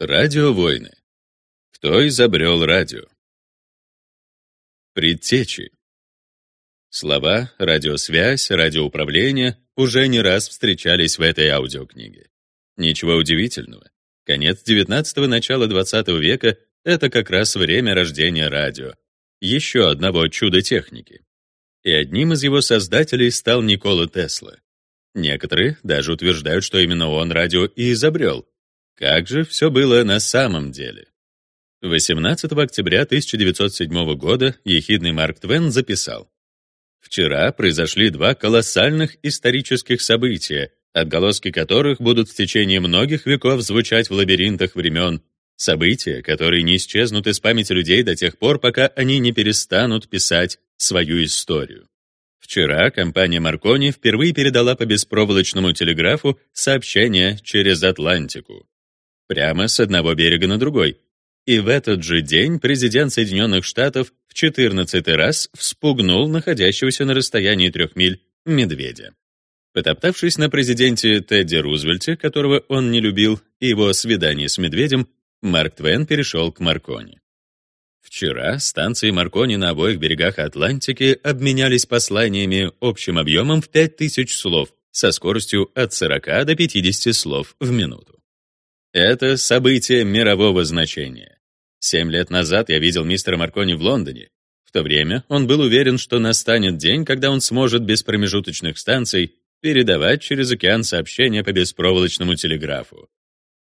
Радиовойны. Кто изобрел радио? Предтечи. Слова «радиосвязь», «радиоуправление» уже не раз встречались в этой аудиокниге. Ничего удивительного. Конец XIX – начало XX века — это как раз время рождения радио, еще одного чуда техники. И одним из его создателей стал Никола Тесла. Некоторые даже утверждают, что именно он радио и изобрел, как же все было на самом деле? 18 октября 1907 года ехидный Марк Твен записал «Вчера произошли два колоссальных исторических события, отголоски которых будут в течение многих веков звучать в лабиринтах времен, события, которые не исчезнут из памяти людей до тех пор, пока они не перестанут писать свою историю». Вчера компания Маркони впервые передала по беспроволочному телеграфу сообщение через Атлантику прямо с одного берега на другой. И в этот же день президент Соединенных Штатов в 14 раз вспугнул находящегося на расстоянии трех миль медведя. Потоптавшись на президенте Тедди Рузвельте, которого он не любил, и его свидание с медведем, Марк Твен перешел к Маркони. Вчера станции Маркони на обоих берегах Атлантики обменялись посланиями общим объемом в 5000 слов со скоростью от 40 до 50 слов в минуту. Это событие мирового значения. Семь лет назад я видел мистера Маркони в Лондоне. В то время он был уверен, что настанет день, когда он сможет без промежуточных станций передавать через океан сообщения по беспроволочному телеграфу.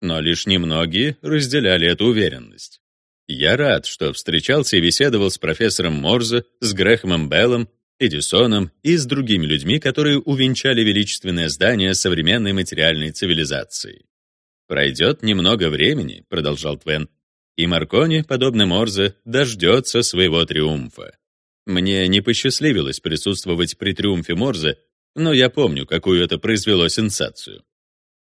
Но лишь немногие разделяли эту уверенность. Я рад, что встречался и беседовал с профессором Морзе, с Грэхэмом Беллом, Эдисоном и с другими людьми, которые увенчали величественное здание современной материальной цивилизации. «Пройдет немного времени», — продолжал Твен, «и Маркони, подобно Морзе, дождется своего триумфа. Мне не посчастливилось присутствовать при триумфе Морзе, но я помню, какую это произвело сенсацию.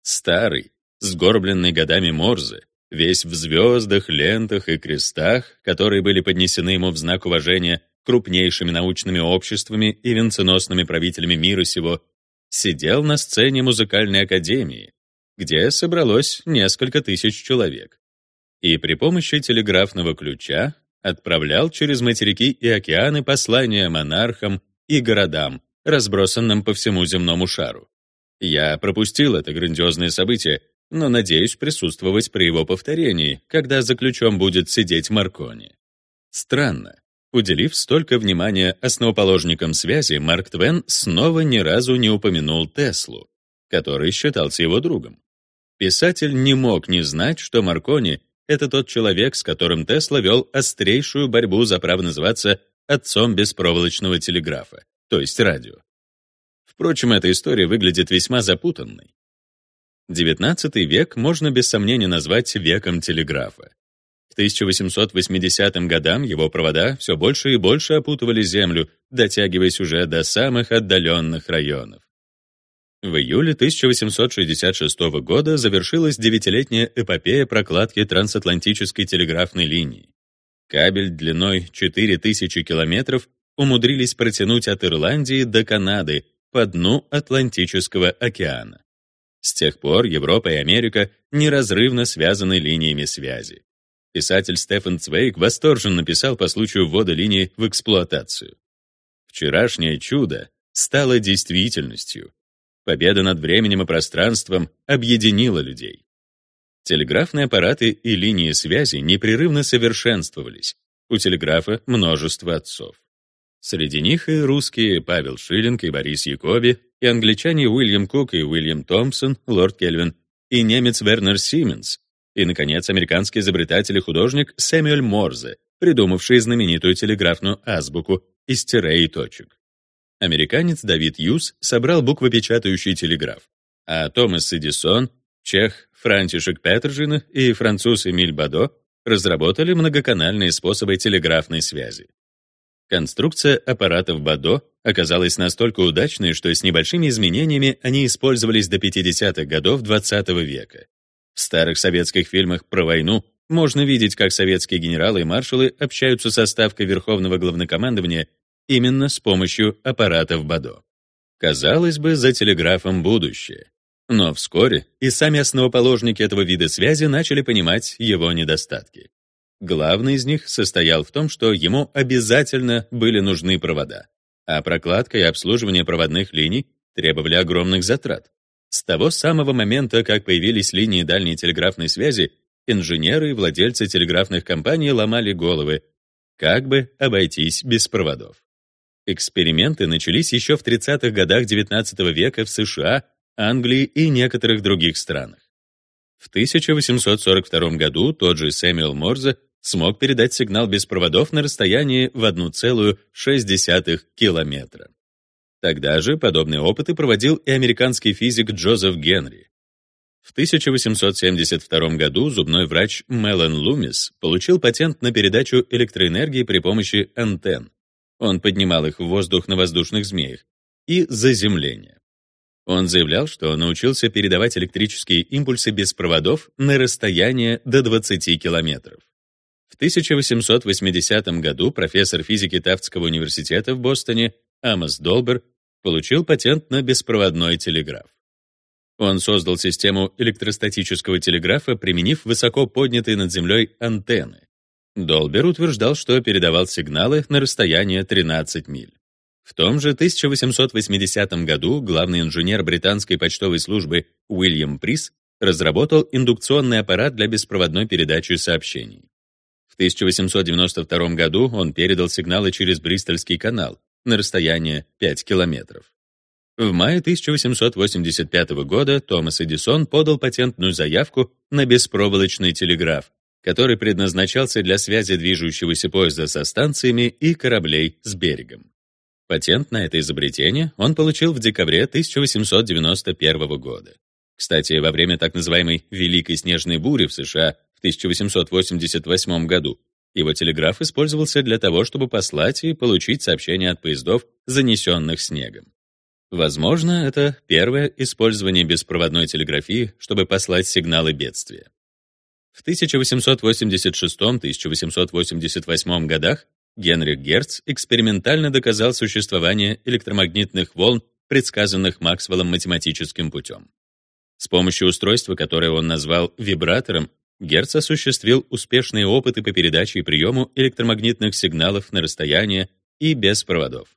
Старый, сгорбленный годами Морзе, весь в звездах, лентах и крестах, которые были поднесены ему в знак уважения крупнейшими научными обществами и венценосными правителями мира сего, сидел на сцене музыкальной академии, где собралось несколько тысяч человек, и при помощи телеграфного ключа отправлял через материки и океаны послания монархам и городам, разбросанным по всему земному шару. Я пропустил это грандиозное событие, но надеюсь присутствовать при его повторении, когда за ключом будет сидеть Маркони. Странно. Уделив столько внимания основоположникам связи, Марк Твен снова ни разу не упомянул Теслу, который считался его другом. Писатель не мог не знать, что Маркони — это тот человек, с которым Тесла вел острейшую борьбу за право называться отцом беспроволочного телеграфа, то есть радио. Впрочем, эта история выглядит весьма запутанной. XIX век можно без сомнения назвать веком телеграфа. К 1880 годам его провода все больше и больше опутывали Землю, дотягиваясь уже до самых отдаленных районов. В июле 1866 года завершилась девятилетняя эпопея прокладки трансатлантической телеграфной линии. Кабель длиной 4000 километров умудрились протянуть от Ирландии до Канады по дну Атлантического океана. С тех пор Европа и Америка неразрывно связаны линиями связи. Писатель Стефан Цвейк восторженно писал по случаю ввода линии в эксплуатацию. Вчерашнее чудо стало действительностью, Победа над временем и пространством объединила людей. Телеграфные аппараты и линии связи непрерывно совершенствовались. У телеграфа множество отцов. Среди них и русские Павел Шиллинг и Борис Якоби, и англичане Уильям Кук и Уильям Томпсон, лорд Кельвин, и немец Вернер Сименс, и, наконец, американский изобретатель и художник Сэмюэль Морзе, придумавший знаменитую телеграфную азбуку из тире и точек. Американец Давид Юс собрал буквопечатающий телеграф, а Томас Эдисон, чех Франтишек Петержин и француз Эмиль Бадо разработали многоканальные способы телеграфной связи. Конструкция аппаратов Бадо оказалась настолько удачной, что с небольшими изменениями они использовались до 50-х годов XX -го века. В старых советских фильмах про войну можно видеть, как советские генералы и маршалы общаются со ставкой Верховного главнокомандования именно с помощью аппаратов БАДО. Казалось бы, за телеграфом будущее. Но вскоре и сами основоположники этого вида связи начали понимать его недостатки. Главный из них состоял в том, что ему обязательно были нужны провода, а прокладка и обслуживание проводных линий требовали огромных затрат. С того самого момента, как появились линии дальней телеграфной связи, инженеры и владельцы телеграфных компаний ломали головы, как бы обойтись без проводов. Эксперименты начались еще в 30-х годах XIX века в США, Англии и некоторых других странах. В 1842 году тот же Сэмюэл Морзе смог передать сигнал без проводов на расстоянии в 1,6 километра. Тогда же подобные опыты проводил и американский физик Джозеф Генри. В 1872 году зубной врач Мелан Лумис получил патент на передачу электроэнергии при помощи антенн. Он поднимал их в воздух на воздушных змеях и заземление. Он заявлял, что научился передавать электрические импульсы без проводов на расстояние до 20 километров. В 1880 году профессор физики Тафтского университета в Бостоне Амос Долбер получил патент на беспроводной телеграф. Он создал систему электростатического телеграфа, применив высоко поднятые над землей антенны. Долбер утверждал, что передавал сигналы на расстояние 13 миль. В том же 1880 году главный инженер британской почтовой службы Уильям Прис разработал индукционный аппарат для беспроводной передачи сообщений. В 1892 году он передал сигналы через Бристольский канал на расстояние 5 километров. В мае 1885 года Томас Эдисон подал патентную заявку на беспроволочный телеграф, который предназначался для связи движущегося поезда со станциями и кораблей с берегом. Патент на это изобретение он получил в декабре 1891 года. Кстати, во время так называемой «Великой снежной бури» в США в 1888 году его телеграф использовался для того, чтобы послать и получить сообщения от поездов, занесенных снегом. Возможно, это первое использование беспроводной телеграфии, чтобы послать сигналы бедствия. В 1886-1888 годах Генрих Герц экспериментально доказал существование электромагнитных волн, предсказанных Максвеллом математическим путем. С помощью устройства, которое он назвал вибратором, Герц осуществил успешные опыты по передаче и приему электромагнитных сигналов на расстояние и без проводов.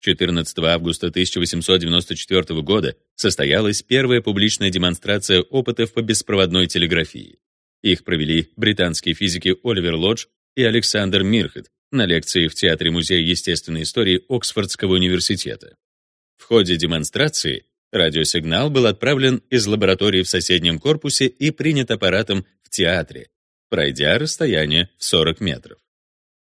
14 августа 1894 года состоялась первая публичная демонстрация опытов по беспроводной телеграфии. Их провели британские физики Оливер Лодж и Александр Мирхет на лекции в Театре Музея естественной истории Оксфордского университета. В ходе демонстрации радиосигнал был отправлен из лаборатории в соседнем корпусе и принят аппаратом в театре, пройдя расстояние в 40 метров.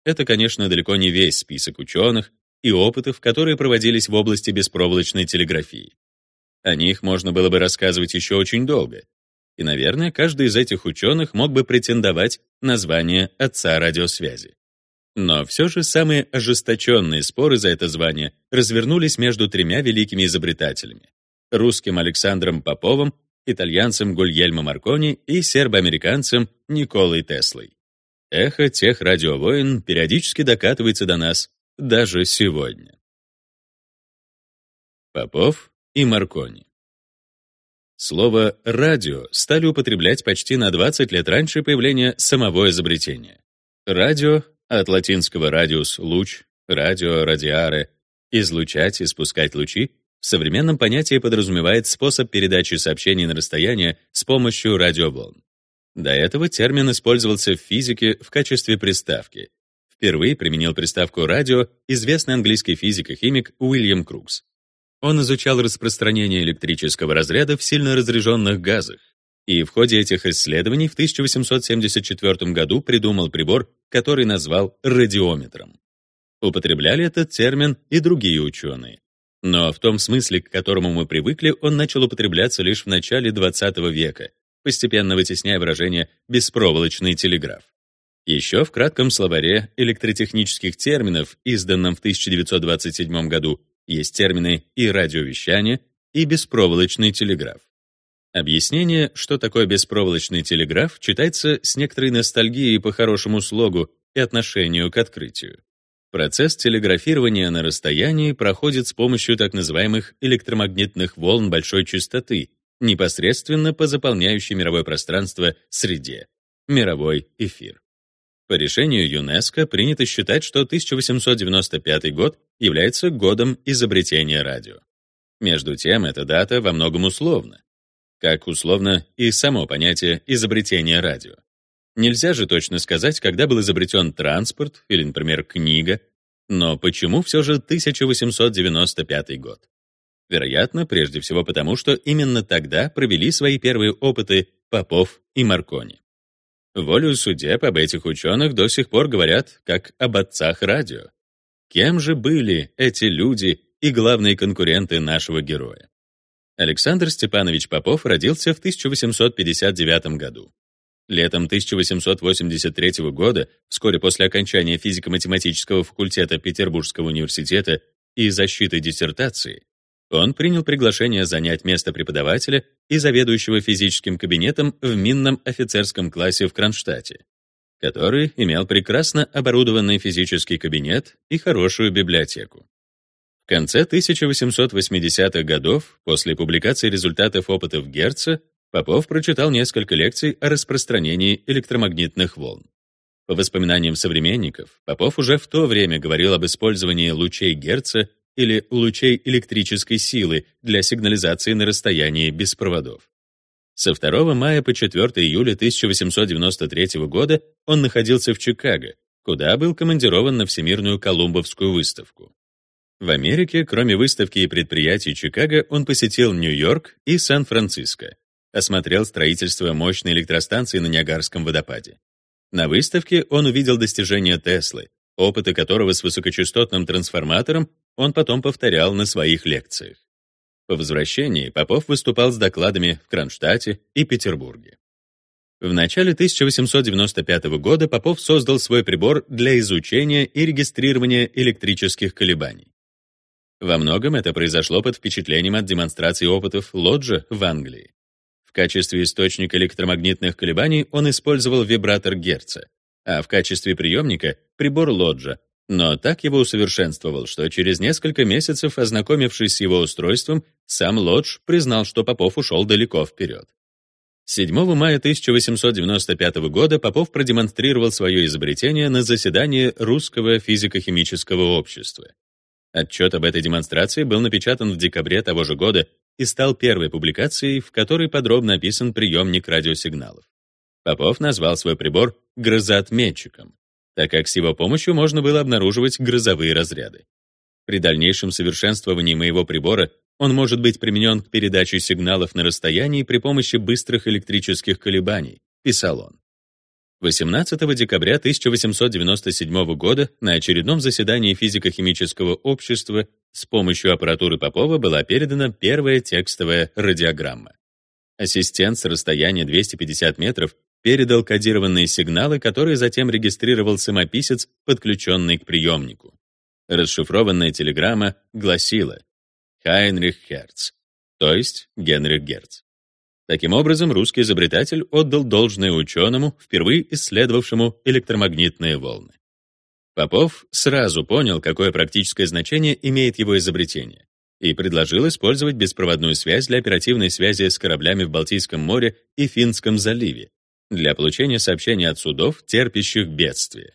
Это, конечно, далеко не весь список ученых, и опытов, которые проводились в области беспроволочной телеграфии. О них можно было бы рассказывать еще очень долго. И, наверное, каждый из этих ученых мог бы претендовать на звание отца радиосвязи. Но все же самые ожесточенные споры за это звание развернулись между тремя великими изобретателями — русским Александром Поповым, итальянцем Гульельмо Маркони и сербо-американцем Николой Теслой. Эхо тех радиовойн периодически докатывается до нас даже сегодня. Попов и Маркони. Слово «радио» стали употреблять почти на 20 лет раньше появления самого изобретения. Радио от латинского «радиус» — луч, радио, радиаре, излучать, испускать лучи, в современном понятии подразумевает способ передачи сообщений на расстояние с помощью радиоволн. До этого термин использовался в физике в качестве приставки, Впервые применил приставку «радио» известный английский физик и химик Уильям Крукс. Он изучал распространение электрического разряда в сильно разряженных газах, и в ходе этих исследований в 1874 году придумал прибор, который назвал радиометром. Употребляли этот термин и другие ученые. Но в том смысле, к которому мы привыкли, он начал употребляться лишь в начале XX века, постепенно вытесняя выражение «беспроволочный телеграф». Еще в кратком словаре электротехнических терминов, изданном в 1927 году, есть термины и радиовещание, и беспроволочный телеграф. Объяснение, что такое беспроволочный телеграф, читается с некоторой ностальгией по хорошему слогу и отношению к открытию. Процесс телеграфирования на расстоянии проходит с помощью так называемых электромагнитных волн большой частоты, непосредственно по заполняющей мировое пространство среде, мировой эфир. По решению ЮНЕСКО принято считать, что 1895 год является годом изобретения радио. Между тем, эта дата во многом условна. Как условно и само понятие изобретения радио. Нельзя же точно сказать, когда был изобретен транспорт или, например, книга, но почему все же 1895 год? Вероятно, прежде всего потому, что именно тогда провели свои первые опыты Попов и Маркони. Волю судеб об этих ученых до сих пор говорят как об отцах радио. Кем же были эти люди и главные конкуренты нашего героя? Александр Степанович Попов родился в 1859 году. Летом 1883 года, вскоре после окончания физико-математического факультета Петербургского университета и защиты диссертации, он принял приглашение занять место преподавателя и заведующего физическим кабинетом в минном офицерском классе в Кронштадте, который имел прекрасно оборудованный физический кабинет и хорошую библиотеку. В конце 1880-х годов, после публикации результатов опытов Герца, Попов прочитал несколько лекций о распространении электромагнитных волн. По воспоминаниям современников, Попов уже в то время говорил об использовании лучей Герца или лучей электрической силы для сигнализации на расстоянии без проводов. Со 2 мая по 4 июля 1893 года он находился в Чикаго, куда был командирован на Всемирную Колумбовскую выставку. В Америке, кроме выставки и предприятий Чикаго, он посетил Нью-Йорк и Сан-Франциско, осмотрел строительство мощной электростанции на Ниагарском водопаде. На выставке он увидел достижения Теслы, опыты которого с высокочастотным трансформатором он потом повторял на своих лекциях. По возвращении Попов выступал с докладами в Кронштадте и Петербурге. В начале 1895 года Попов создал свой прибор для изучения и регистрирования электрических колебаний. Во многом это произошло под впечатлением от демонстрации опытов Лоджа в Англии. В качестве источника электромагнитных колебаний он использовал вибратор Герца, а в качестве приемника — прибор Лоджа, но так его усовершенствовал, что через несколько месяцев, ознакомившись с его устройством, сам Лодж признал, что Попов ушел далеко вперед. 7 мая 1895 года Попов продемонстрировал свое изобретение на заседании Русского физико-химического общества. Отчет об этой демонстрации был напечатан в декабре того же года и стал первой публикацией, в которой подробно описан приемник радиосигналов. Попов назвал свой прибор грозоотметчиком так как с его помощью можно было обнаруживать грозовые разряды. При дальнейшем совершенствовании моего прибора он может быть применен к передаче сигналов на расстоянии при помощи быстрых электрических колебаний, писал он. 18 декабря 1897 года на очередном заседании физико-химического общества с помощью аппаратуры Попова была передана первая текстовая радиограмма. Ассистент с расстояния 250 метров передал кодированные сигналы, которые затем регистрировал самописец, подключенный к приемнику. Расшифрованная телеграмма гласила «Хайнрих Герц», то есть Генрих Герц. Таким образом, русский изобретатель отдал должное ученому, впервые исследовавшему электромагнитные волны. Попов сразу понял, какое практическое значение имеет его изобретение, и предложил использовать беспроводную связь для оперативной связи с кораблями в Балтийском море и Финском заливе, для получения сообщений от судов, терпящих бедствие.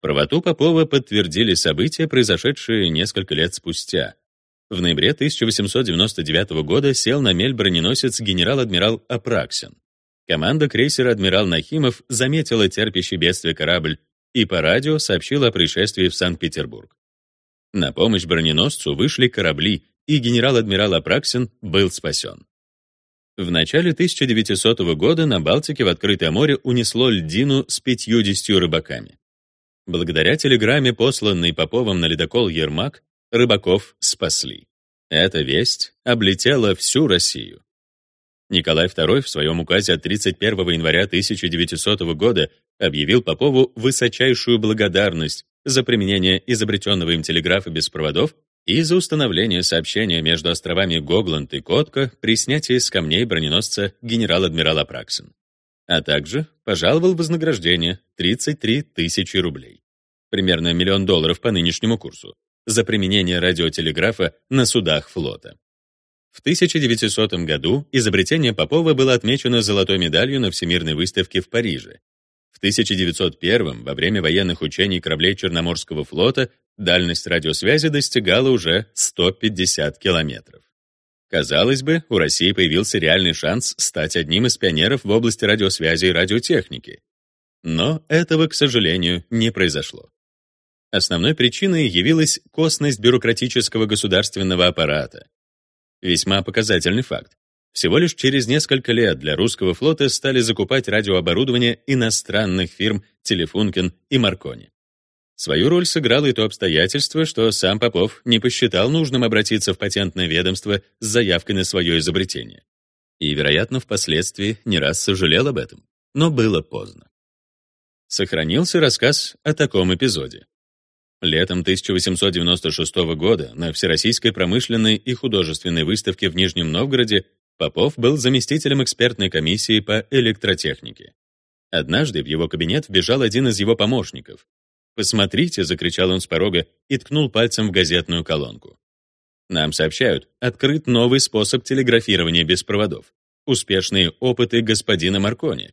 Правоту Попова подтвердили события, произошедшие несколько лет спустя. В ноябре 1899 года сел на мель броненосец генерал-адмирал Апраксин. Команда крейсера «Адмирал Нахимов» заметила терпящий бедствие корабль и по радио сообщила о происшествии в Санкт-Петербург. На помощь броненосцу вышли корабли, и генерал-адмирал Апраксин был спасен. В начале 1900 года на Балтике в открытое море унесло льдину с 50 рыбаками. Благодаря телеграмме, посланной Поповым на ледокол «Ермак», рыбаков спасли. Эта весть облетела всю Россию. Николай II в своем указе от 31 января 1900 года объявил Попову высочайшую благодарность за применение изобретенного им телеграфа без проводов и за установление сообщения между островами Гогланд и Котка при снятии с камней броненосца генерал-адмирал Апраксин, а также пожаловал вознаграждение 33 тысячи рублей, примерно миллион долларов по нынешнему курсу, за применение радиотелеграфа на судах флота. В 1900 году изобретение Попова было отмечено золотой медалью на Всемирной выставке в Париже. В 1901 во время военных учений кораблей Черноморского флота дальность радиосвязи достигала уже 150 километров. Казалось бы, у России появился реальный шанс стать одним из пионеров в области радиосвязи и радиотехники. Но этого, к сожалению, не произошло. Основной причиной явилась косность бюрократического государственного аппарата. Весьма показательный факт. Всего лишь через несколько лет для русского флота стали закупать радиооборудование иностранных фирм Телефункин и Маркони. Свою роль сыграло и то обстоятельство, что сам Попов не посчитал нужным обратиться в патентное ведомство с заявкой на свое изобретение. И, вероятно, впоследствии не раз сожалел об этом. Но было поздно. Сохранился рассказ о таком эпизоде. Летом 1896 года на Всероссийской промышленной и художественной выставке в Нижнем Новгороде Попов был заместителем экспертной комиссии по электротехнике. Однажды в его кабинет вбежал один из его помощников. «Посмотрите», — закричал он с порога и ткнул пальцем в газетную колонку. «Нам сообщают, открыт новый способ телеграфирования без проводов. Успешные опыты господина Маркони.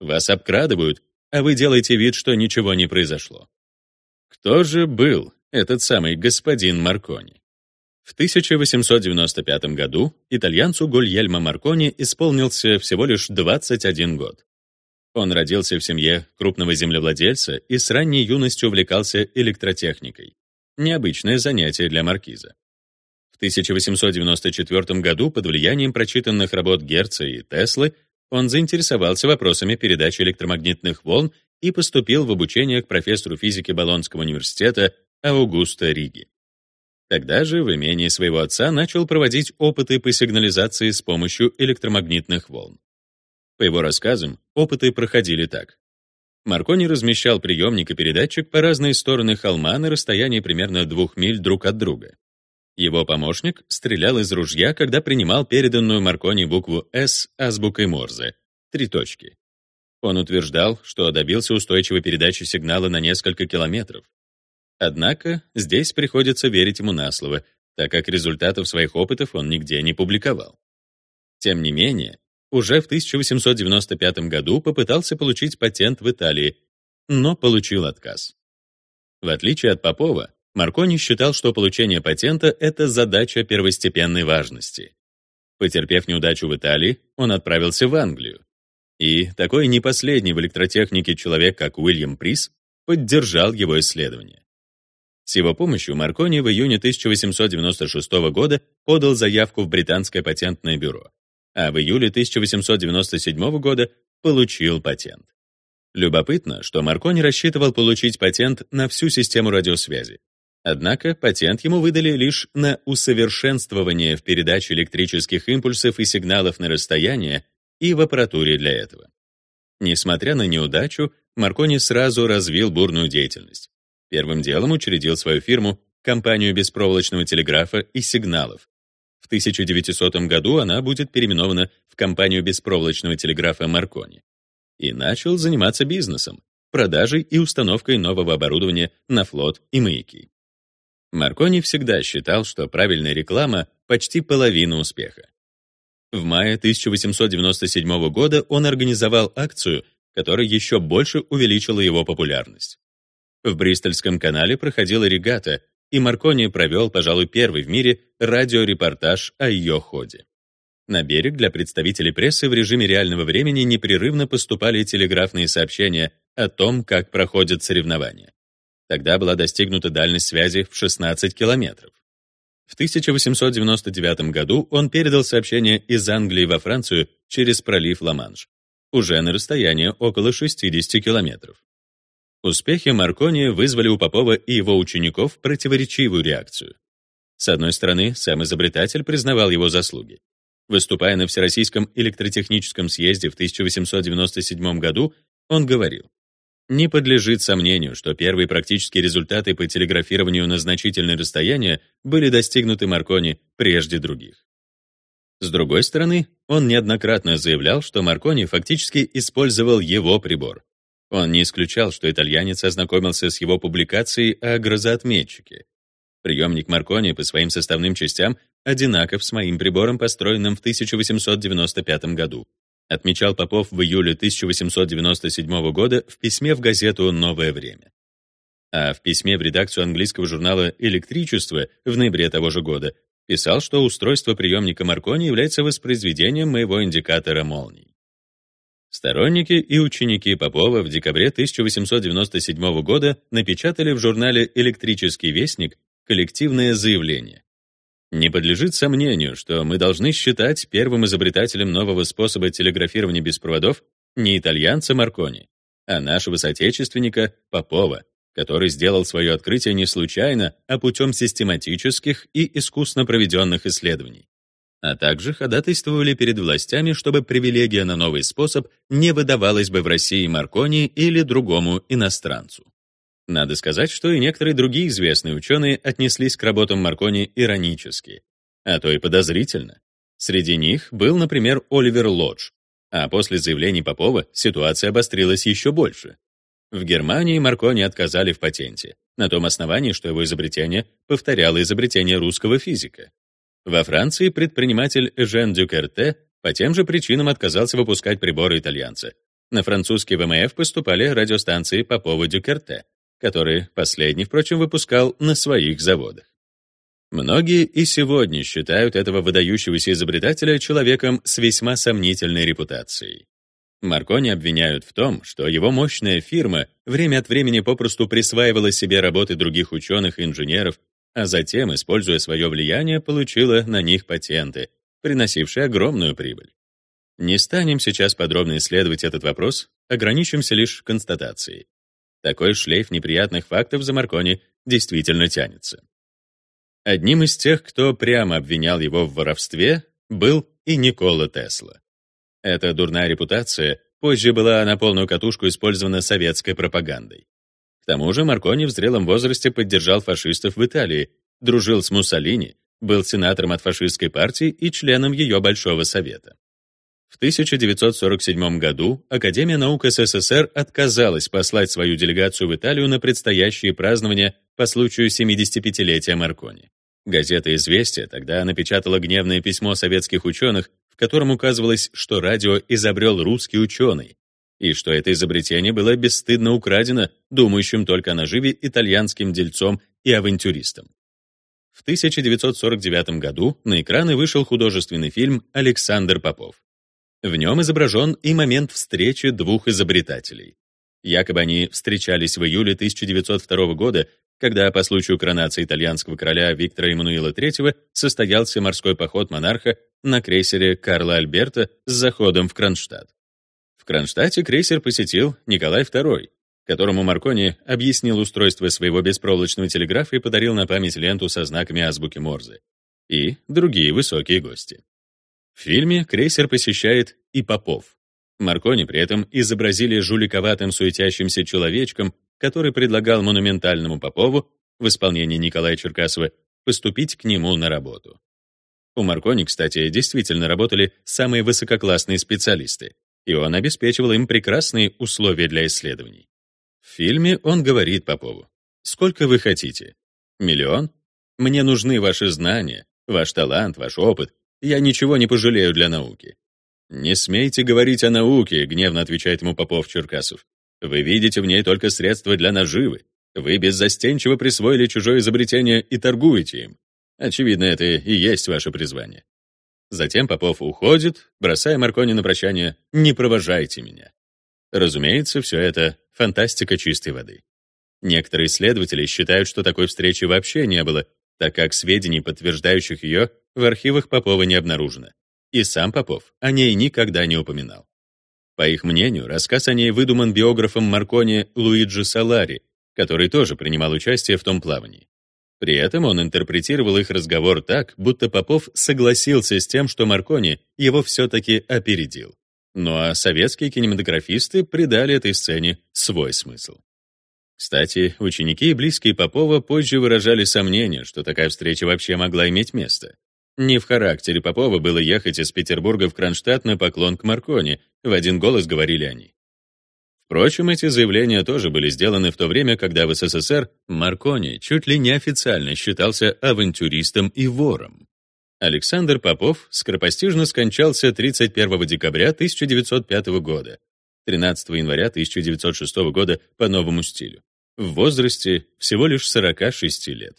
Вас обкрадывают, а вы делаете вид, что ничего не произошло. Кто же был этот самый господин Маркони? В 1895 году итальянцу Гульельмо Маркони исполнился всего лишь 21 год. Он родился в семье крупного землевладельца и с ранней юностью увлекался электротехникой. Необычное занятие для маркиза. В 1894 году под влиянием прочитанных работ Герца и Теслы он заинтересовался вопросами передачи электромагнитных волн и поступил в обучение к профессору физики Болонского университета Аугусто Риги. Тогда же в имении своего отца начал проводить опыты по сигнализации с помощью электромагнитных волн. По его рассказам, опыты проходили так. Маркони размещал приемник и передатчик по разные стороны холма на расстоянии примерно двух миль друг от друга. Его помощник стрелял из ружья, когда принимал переданную Маркони букву «С» азбукой Морзе, три точки. Он утверждал, что добился устойчивой передачи сигнала на несколько километров. Однако здесь приходится верить ему на слово, так как результатов своих опытов он нигде не публиковал. Тем не менее, уже в 1895 году попытался получить патент в Италии, но получил отказ. В отличие от Попова, Маркони считал, что получение патента — это задача первостепенной важности. Потерпев неудачу в Италии, он отправился в Англию, и такой не последний в электротехнике человек, как Уильям Прис, поддержал его исследования. С его помощью Маркони в июне 1896 года подал заявку в британское патентное бюро, а в июле 1897 года получил патент. Любопытно, что Маркони рассчитывал получить патент на всю систему радиосвязи. Однако патент ему выдали лишь на усовершенствование в передаче электрических импульсов и сигналов на расстояние и в аппаратуре для этого. Несмотря на неудачу, Маркони сразу развил бурную деятельность. Первым делом учредил свою фирму, компанию беспроволочного телеграфа и сигналов. В 1900 году она будет переименована в компанию беспроволочного телеграфа Маркони. И начал заниматься бизнесом, продажей и установкой нового оборудования на флот и маяки. Маркони всегда считал, что правильная реклама — почти половина успеха. В мае 1897 года он организовал акцию, которая еще больше увеличила его популярность. В Бристольском канале проходила регата, и Маркони провел, пожалуй, первый в мире радиорепортаж о ее ходе. На берег для представителей прессы в режиме реального времени непрерывно поступали телеграфные сообщения о том, как проходят соревнования. Тогда была достигнута дальность связи в 16 километров. В 1899 году он передал сообщение из Англии во Францию через пролив Ла-Манш, уже на расстоянии около 60 километров. Успехи Маркони вызвали у Попова и его учеников противоречивую реакцию. С одной стороны, сам изобретатель признавал его заслуги. Выступая на Всероссийском электротехническом съезде в 1897 году, он говорил, не подлежит сомнению, что первые практические результаты по телеграфированию на значительное расстояние были достигнуты Маркони прежде других. С другой стороны, он неоднократно заявлял, что Маркони фактически использовал его прибор. Он не исключал, что итальянец ознакомился с его публикацией о грозоотметчике. Приемник Маркони по своим составным частям одинаков с моим прибором, построенным в 1895 году, отмечал Попов в июле 1897 года в письме в газету «Новое время». А в письме в редакцию английского журнала «Электричество» в ноябре того же года писал, что устройство приемника Маркони является воспроизведением моего индикатора молний. Сторонники и ученики Попова в декабре 1897 года напечатали в журнале «Электрический вестник» коллективное заявление. Не подлежит сомнению, что мы должны считать первым изобретателем нового способа телеграфирования без проводов не итальянца Маркони, а нашего соотечественника Попова, который сделал свое открытие не случайно, а путем систематических и искусно проведенных исследований. А также ходатайствовали перед властями, чтобы привилегия на новый способ не выдавалась бы в России Маркони или другому иностранцу. Надо сказать, что и некоторые другие известные ученые отнеслись к работам Маркони иронически, а то и подозрительно. Среди них был, например, Оливер Лодж, а после заявлений Попова ситуация обострилась еще больше. В Германии Маркони отказали в патенте, на том основании, что его изобретение повторяло изобретение русского физика. Во Франции предприниматель Жен Дюкерте по тем же причинам отказался выпускать приборы итальянца. На французский ВМФ поступали радиостанции Попова-Дюкерте, которые последний, впрочем, выпускал на своих заводах. Многие и сегодня считают этого выдающегося изобретателя человеком с весьма сомнительной репутацией. Маркони обвиняют в том, что его мощная фирма время от времени попросту присваивала себе работы других ученых и инженеров, а затем, используя свое влияние, получила на них патенты, приносившие огромную прибыль. Не станем сейчас подробно исследовать этот вопрос, ограничимся лишь констатацией. Такой шлейф неприятных фактов за Маркони действительно тянется. Одним из тех, кто прямо обвинял его в воровстве, был и Никола Тесла. Эта дурная репутация позже была на полную катушку использована советской пропагандой. К тому же Маркони в зрелом возрасте поддержал фашистов в Италии, дружил с Муссолини, был сенатором от фашистской партии и членом ее Большого Совета. В 1947 году Академия наук СССР отказалась послать свою делегацию в Италию на предстоящие празднования по случаю 75-летия Маркони. Газета «Известия» тогда напечатала гневное письмо советских ученых, в котором указывалось, что радио изобрел русский ученый, и что это изобретение было бесстыдно украдено думающим только о наживе итальянским дельцом и авантюристом. В 1949 году на экраны вышел художественный фильм «Александр Попов». В нем изображен и момент встречи двух изобретателей. Якобы они встречались в июле 1902 года, когда по случаю коронации итальянского короля Виктора Эммануила III состоялся морской поход монарха на крейсере Карла Альберта с заходом в Кронштадт. В Кронштадте крейсер посетил Николай II, которому Маркони объяснил устройство своего беспроволочного телеграфа и подарил на память ленту со знаками азбуки Морзе. И другие высокие гости. В фильме крейсер посещает и Попов. Маркони при этом изобразили жуликоватым суетящимся человечком, который предлагал монументальному Попову в исполнении Николая Черкасова поступить к нему на работу. У Маркони, кстати, действительно работали самые высококлассные специалисты, и он обеспечивал им прекрасные условия для исследований. В фильме он говорит Попову, «Сколько вы хотите? Миллион? Мне нужны ваши знания, ваш талант, ваш опыт. Я ничего не пожалею для науки». «Не смейте говорить о науке», — гневно отвечает ему Попов Черкасов. «Вы видите в ней только средства для наживы. Вы беззастенчиво присвоили чужое изобретение и торгуете им. Очевидно, это и есть ваше призвание. Затем Попов уходит, бросая Маркони на прощание «Не провожайте меня». Разумеется, все это фантастика чистой воды. Некоторые исследователи считают, что такой встречи вообще не было, так как сведений, подтверждающих ее, в архивах Попова не обнаружено. И сам Попов о ней никогда не упоминал. По их мнению, рассказ о ней выдуман биографом Маркони Луиджи Салари, который тоже принимал участие в том плавании. При этом он интерпретировал их разговор так, будто Попов согласился с тем, что Маркони его все-таки опередил. Ну а советские кинематографисты придали этой сцене свой смысл. Кстати, ученики и близкие Попова позже выражали сомнение, что такая встреча вообще могла иметь место. Не в характере Попова было ехать из Петербурга в Кронштадт на поклон к Маркони, в один голос говорили они. Впрочем, эти заявления тоже были сделаны в то время, когда в СССР Маркони чуть ли не официально считался авантюристом и вором. Александр Попов скоропостижно скончался 31 декабря 1905 года, 13 января 1906 года по новому стилю, в возрасте всего лишь 46 лет.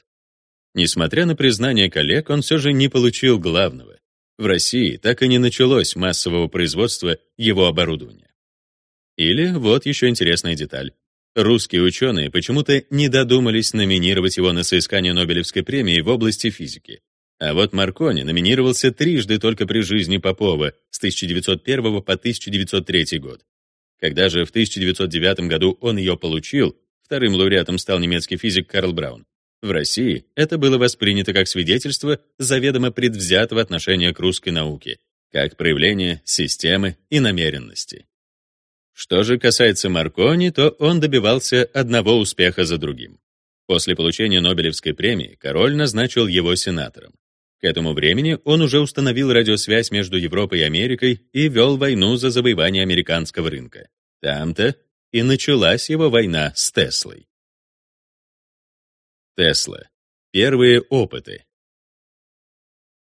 Несмотря на признание коллег, он все же не получил главного. В России так и не началось массового производства его оборудования. Или вот еще интересная деталь. Русские ученые почему-то не додумались номинировать его на соискание Нобелевской премии в области физики, а вот Маркони номинировался трижды только при жизни Попова с 1901 по 1903 год. Когда же в 1909 году он ее получил, вторым лауреатом стал немецкий физик Карл Браун. В России это было воспринято как свидетельство заведомо предвзятого отношения к русской науке, как проявление системы и намеренности. Что же касается Маркони, то он добивался одного успеха за другим. После получения Нобелевской премии король назначил его сенатором. К этому времени он уже установил радиосвязь между Европой и Америкой и вел войну за завоевание американского рынка. Там-то и началась его война с Теслой. Тесла. Первые опыты.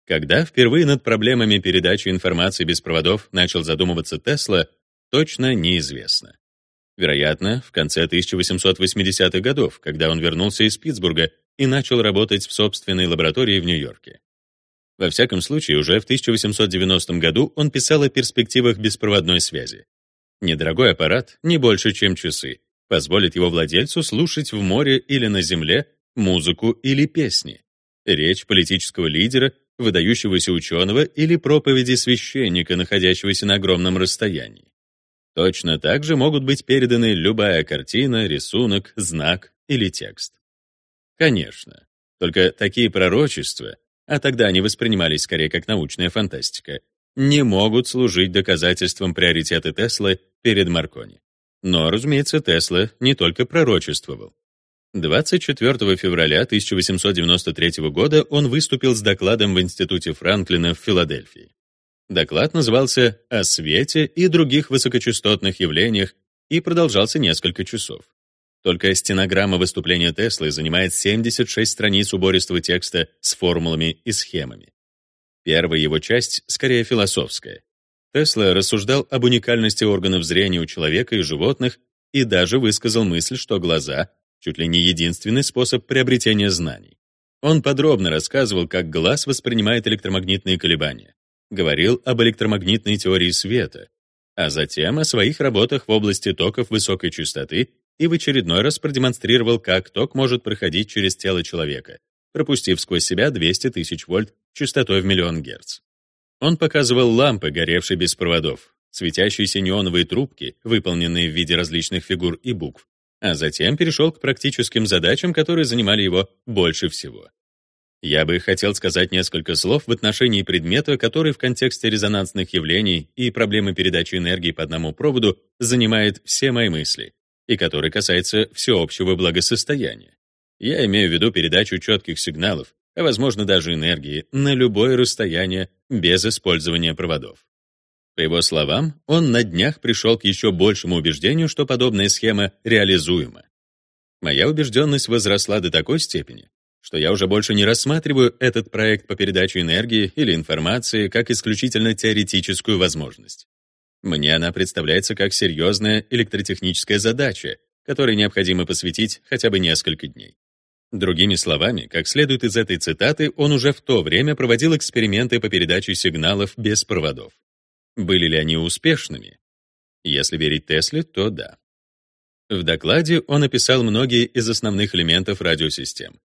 Когда впервые над проблемами передачи информации без проводов начал задумываться Тесла, точно неизвестно. Вероятно, в конце 1880-х годов, когда он вернулся из Питтсбурга и начал работать в собственной лаборатории в Нью-Йорке. Во всяком случае, уже в 1890 году он писал о перспективах беспроводной связи. Недорогой аппарат, не больше, чем часы, позволит его владельцу слушать в море или на земле музыку или песни, речь политического лидера, выдающегося ученого или проповеди священника, находящегося на огромном расстоянии. Точно так же могут быть переданы любая картина, рисунок, знак или текст. Конечно, только такие пророчества а тогда они воспринимались скорее как научная фантастика, не могут служить доказательством приоритета Теслы перед Маркони. Но, разумеется, Тесла не только пророчествовал. 24 февраля 1893 года он выступил с докладом в Институте Франклина в Филадельфии. Доклад назывался «О свете и других высокочастотных явлениях» и продолжался несколько часов. Только стенограмма выступления Теслы занимает 76 страниц убористого текста с формулами и схемами. Первая его часть скорее философская. Тесла рассуждал об уникальности органов зрения у человека и животных и даже высказал мысль, что глаза — чуть ли не единственный способ приобретения знаний. Он подробно рассказывал, как глаз воспринимает электромагнитные колебания, говорил об электромагнитной теории света, а затем о своих работах в области токов высокой частоты и в очередной раз продемонстрировал, как ток может проходить через тело человека, пропустив сквозь себя 200 тысяч вольт частотой в миллион герц. Он показывал лампы, горевшие без проводов, светящиеся неоновые трубки, выполненные в виде различных фигур и букв, а затем перешел к практическим задачам, которые занимали его больше всего. Я бы хотел сказать несколько слов в отношении предмета, который в контексте резонансных явлений и проблемы передачи энергии по одному проводу занимает все мои мысли, и который касается всеобщего благосостояния. Я имею в виду передачу четких сигналов, а возможно даже энергии, на любое расстояние без использования проводов. По его словам, он на днях пришел к еще большему убеждению, что подобная схема реализуема. Моя убежденность возросла до такой степени, что я уже больше не рассматриваю этот проект по передаче энергии или информации как исключительно теоретическую возможность. Мне она представляется как серьезная электротехническая задача, которой необходимо посвятить хотя бы несколько дней. Другими словами, как следует из этой цитаты, он уже в то время проводил эксперименты по передаче сигналов без проводов. Были ли они успешными? Если верить Тесле, то да. В докладе он описал многие из основных элементов радиосистем.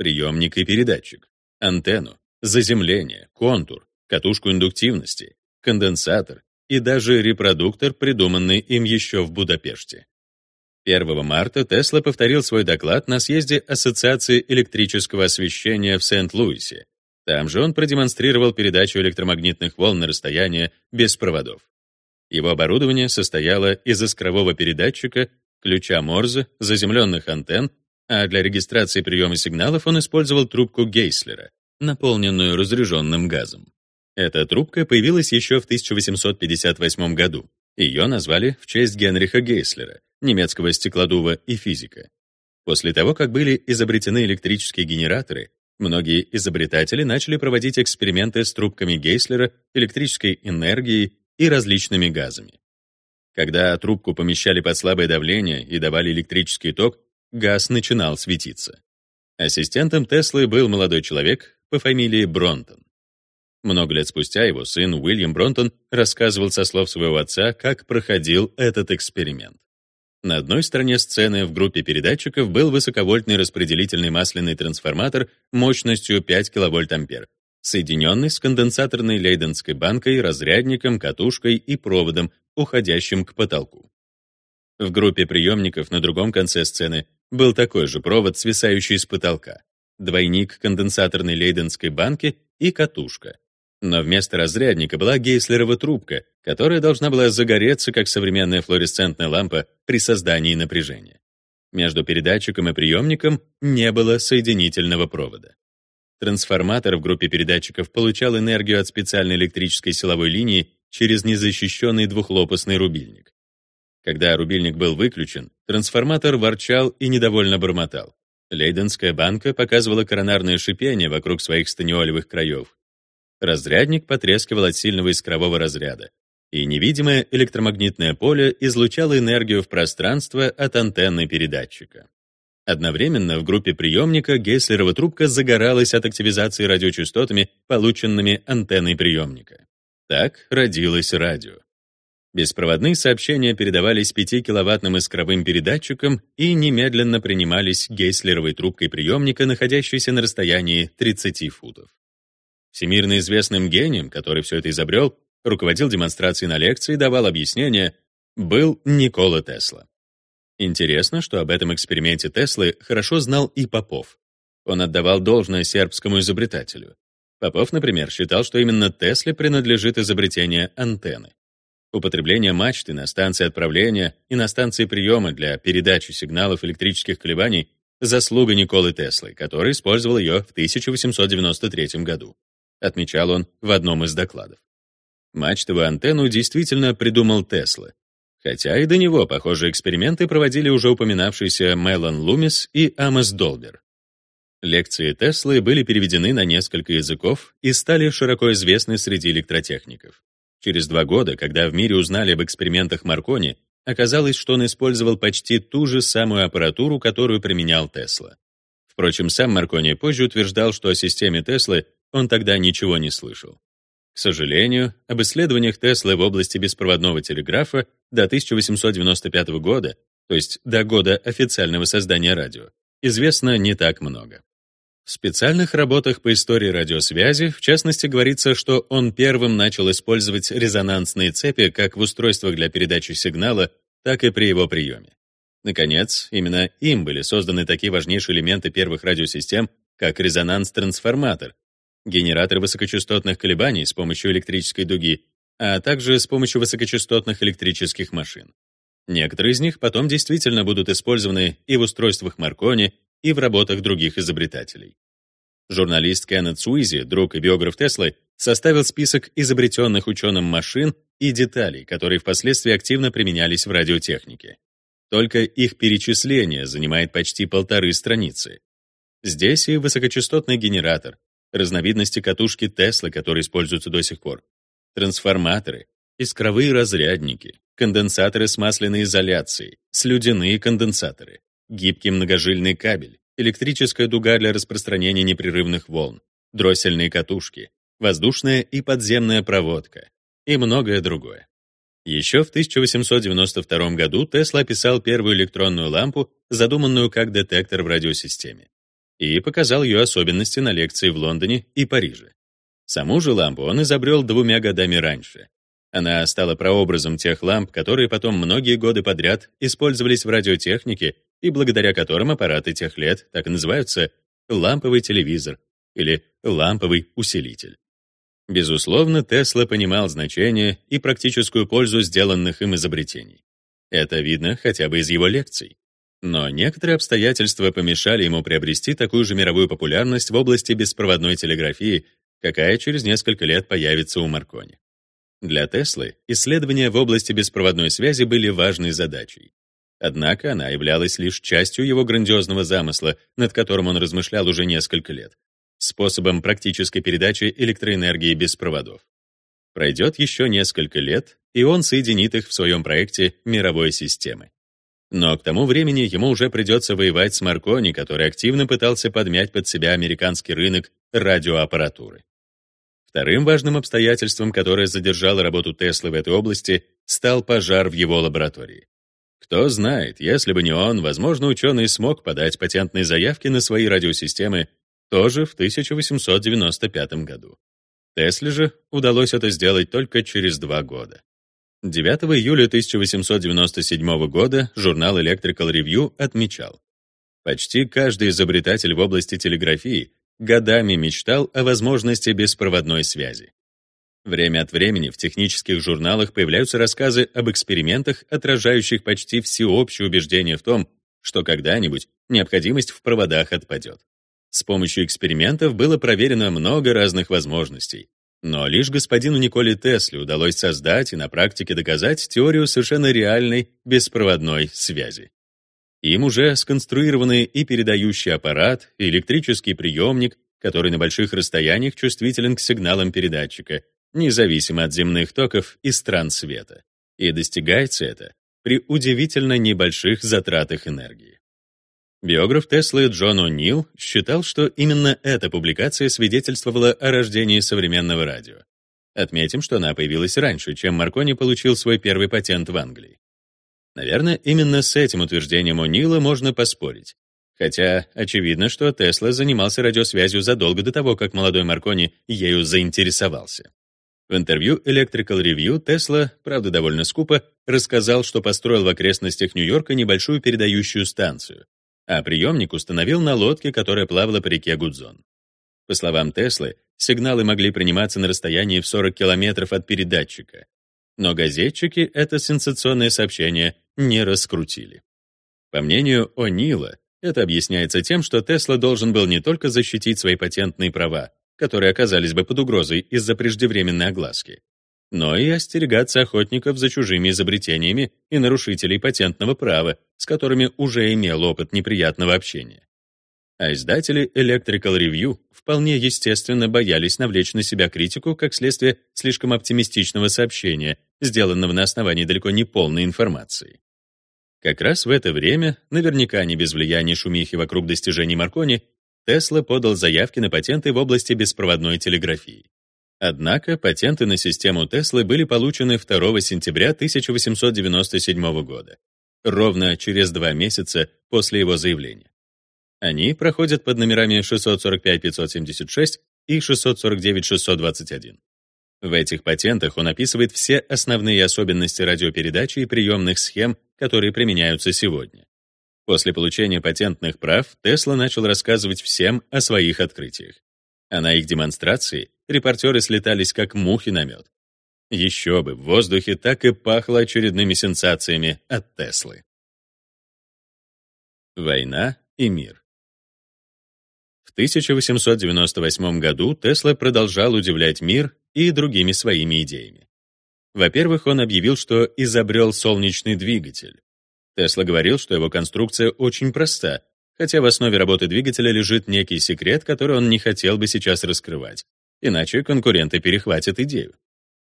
Приемник и передатчик, антенну, заземление, контур, катушку индуктивности, конденсатор, и даже репродуктор, придуманный им еще в Будапеште. 1 марта Тесла повторил свой доклад на съезде Ассоциации электрического освещения в Сент-Луисе. Там же он продемонстрировал передачу электромагнитных волн на расстояние без проводов. Его оборудование состояло из искрового передатчика, ключа Морзе, заземленных антенн, а для регистрации приема сигналов он использовал трубку Гейслера, наполненную разряженным газом. Эта трубка появилась еще в 1858 году. Ее назвали в честь Генриха Гейслера, немецкого стеклодува и физика. После того, как были изобретены электрические генераторы, Многие изобретатели начали проводить эксперименты с трубками Гейслера, электрической энергией и различными газами. Когда трубку помещали под слабое давление и давали электрический ток, газ начинал светиться. Ассистентом Теслы был молодой человек по фамилии Бронтон. Много лет спустя его сын Уильям Бронтон рассказывал со слов своего отца, как проходил этот эксперимент. На одной стороне сцены в группе передатчиков был высоковольтный распределительный масляный трансформатор мощностью 5 кВА, соединенный с конденсаторной лейденской банкой, разрядником, катушкой и проводом, уходящим к потолку. В группе приемников на другом конце сцены был такой же провод, свисающий с потолка, двойник конденсаторной лейденской банки и катушка, но вместо разрядника была гейслерова трубка, которая должна была загореться, как современная флуоресцентная лампа при создании напряжения. Между передатчиком и приемником не было соединительного провода. Трансформатор в группе передатчиков получал энергию от специальной электрической силовой линии через незащищенный двухлопастный рубильник. Когда рубильник был выключен, трансформатор ворчал и недовольно бормотал. Лейденская банка показывала коронарное шипение вокруг своих станиолевых краев. Разрядник потрескивал от сильного искрового разряда, и невидимое электромагнитное поле излучало энергию в пространство от антенны передатчика. Одновременно в группе приемника Гейслерова трубка загоралась от активизации радиочастотами, полученными антенной приемника. Так родилось радио. Беспроводные сообщения передавались 5-киловаттным искровым передатчиком и немедленно принимались Гейслеровой трубкой приемника, находящейся на расстоянии 30 футов. Всемирно известным гением, который все это изобрел, руководил демонстрацией на лекции, давал объяснения, был Никола Тесла. Интересно, что об этом эксперименте Теслы хорошо знал и Попов. Он отдавал должное сербскому изобретателю. Попов, например, считал, что именно Тесле принадлежит изобретение антенны. Употребление мачты на станции отправления и на станции приема для передачи сигналов электрических колебаний — заслуга Николы Теслы, который использовал ее в 1893 году отмечал он в одном из докладов. Мачтовую антенну действительно придумал Тесла, хотя и до него похожие эксперименты проводили уже упоминавшиеся Мелан Лумис и Амос Долбер. Лекции Теслы были переведены на несколько языков и стали широко известны среди электротехников. Через два года, когда в мире узнали об экспериментах Маркони, оказалось, что он использовал почти ту же самую аппаратуру, которую применял Тесла. Впрочем, сам Маркони позже утверждал, что о системе Теслы он тогда ничего не слышал. К сожалению, об исследованиях Теслы в области беспроводного телеграфа до 1895 года, то есть до года официального создания радио, известно не так много. В специальных работах по истории радиосвязи, в частности, говорится, что он первым начал использовать резонансные цепи как в устройствах для передачи сигнала, так и при его приеме. Наконец, именно им были созданы такие важнейшие элементы первых радиосистем, как резонанс-трансформатор, генератор высокочастотных колебаний с помощью электрической дуги, а также с помощью высокочастотных электрических машин. Некоторые из них потом действительно будут использованы и в устройствах Маркони, и в работах других изобретателей. Журналист Кеннет Суизи, друг и биограф Теслы, составил список изобретенных ученым машин и деталей, которые впоследствии активно применялись в радиотехнике. Только их перечисление занимает почти полторы страницы. Здесь и высокочастотный генератор, разновидности катушки Тесла, которые используются до сих пор, трансформаторы, искровые разрядники, конденсаторы с масляной изоляцией, слюдяные конденсаторы, гибкий многожильный кабель, электрическая дуга для распространения непрерывных волн, дроссельные катушки, воздушная и подземная проводка и многое другое. Еще в 1892 году Тесла описал первую электронную лампу, задуманную как детектор в радиосистеме и показал ее особенности на лекции в Лондоне и Париже. Саму же лампу он изобрел двумя годами раньше. Она стала прообразом тех ламп, которые потом многие годы подряд использовались в радиотехнике и благодаря которым аппараты тех лет так и называются ламповый телевизор или ламповый усилитель. Безусловно, Тесла понимал значение и практическую пользу сделанных им изобретений. Это видно хотя бы из его лекций. Но некоторые обстоятельства помешали ему приобрести такую же мировую популярность в области беспроводной телеграфии, какая через несколько лет появится у Маркони. Для Теслы исследования в области беспроводной связи были важной задачей. Однако она являлась лишь частью его грандиозного замысла, над которым он размышлял уже несколько лет. способом практической передачи электроэнергии без проводов. Пройдет еще несколько лет, и он соединит их в своем проекте мировой системы. Но к тому времени ему уже придется воевать с Маркони, который активно пытался подмять под себя американский рынок радиоаппаратуры. Вторым важным обстоятельством, которое задержало работу Теслы в этой области, стал пожар в его лаборатории. Кто знает, если бы не он, возможно, ученый смог подать патентные заявки на свои радиосистемы тоже в 1895 году. Тесле же удалось это сделать только через два года. 9 июля 1897 года журнал Electrical Review отмечал, почти каждый изобретатель в области телеграфии годами мечтал о возможности беспроводной связи. Время от времени в технических журналах появляются рассказы об экспериментах, отражающих почти всеобщее убеждение в том, что когда-нибудь необходимость в проводах отпадет. С помощью экспериментов было проверено много разных возможностей, но лишь господину Николе Тесле удалось создать и на практике доказать теорию совершенно реальной беспроводной связи. Им уже сконструированы и передающий аппарат, и электрический приемник, который на больших расстояниях чувствителен к сигналам передатчика, независимо от земных токов и стран света. И достигается это при удивительно небольших затратах энергии. Биограф Теслы Джон О'Нил считал, что именно эта публикация свидетельствовала о рождении современного радио. Отметим, что она появилась раньше, чем Маркони получил свой первый патент в Англии. Наверное, именно с этим утверждением О'Нила можно поспорить. Хотя очевидно, что Тесла занимался радиосвязью задолго до того, как молодой Маркони ею заинтересовался. В интервью Electrical Review Тесла, правда довольно скупо, рассказал, что построил в окрестностях Нью-Йорка небольшую передающую станцию, а приемник установил на лодке, которая плавала по реке Гудзон. По словам Теслы, сигналы могли приниматься на расстоянии в 40 километров от передатчика. Но газетчики это сенсационное сообщение не раскрутили. По мнению О'Нила, это объясняется тем, что Тесла должен был не только защитить свои патентные права, которые оказались бы под угрозой из-за преждевременной огласки, но и остерегаться охотников за чужими изобретениями и нарушителей патентного права, с которыми уже имел опыт неприятного общения. А издатели Electrical Review вполне естественно боялись навлечь на себя критику как следствие слишком оптимистичного сообщения, сделанного на основании далеко не полной информации. Как раз в это время, наверняка не без влияния шумихи вокруг достижений Маркони, Тесла подал заявки на патенты в области беспроводной телеграфии. Однако патенты на систему Теслы были получены 2 сентября 1897 года, ровно через два месяца после его заявления. Они проходят под номерами 645-576 и 649-621. В этих патентах он описывает все основные особенности радиопередачи и приемных схем, которые применяются сегодня. После получения патентных прав Тесла начал рассказывать всем о своих открытиях. А на их демонстрации репортеры слетались как мухи на мед. Еще бы, в воздухе так и пахло очередными сенсациями от Теслы. Война и мир. В 1898 году Тесла продолжал удивлять мир и другими своими идеями. Во-первых, он объявил, что изобрел солнечный двигатель. Тесла говорил, что его конструкция очень проста, хотя в основе работы двигателя лежит некий секрет, который он не хотел бы сейчас раскрывать, иначе конкуренты перехватят идею.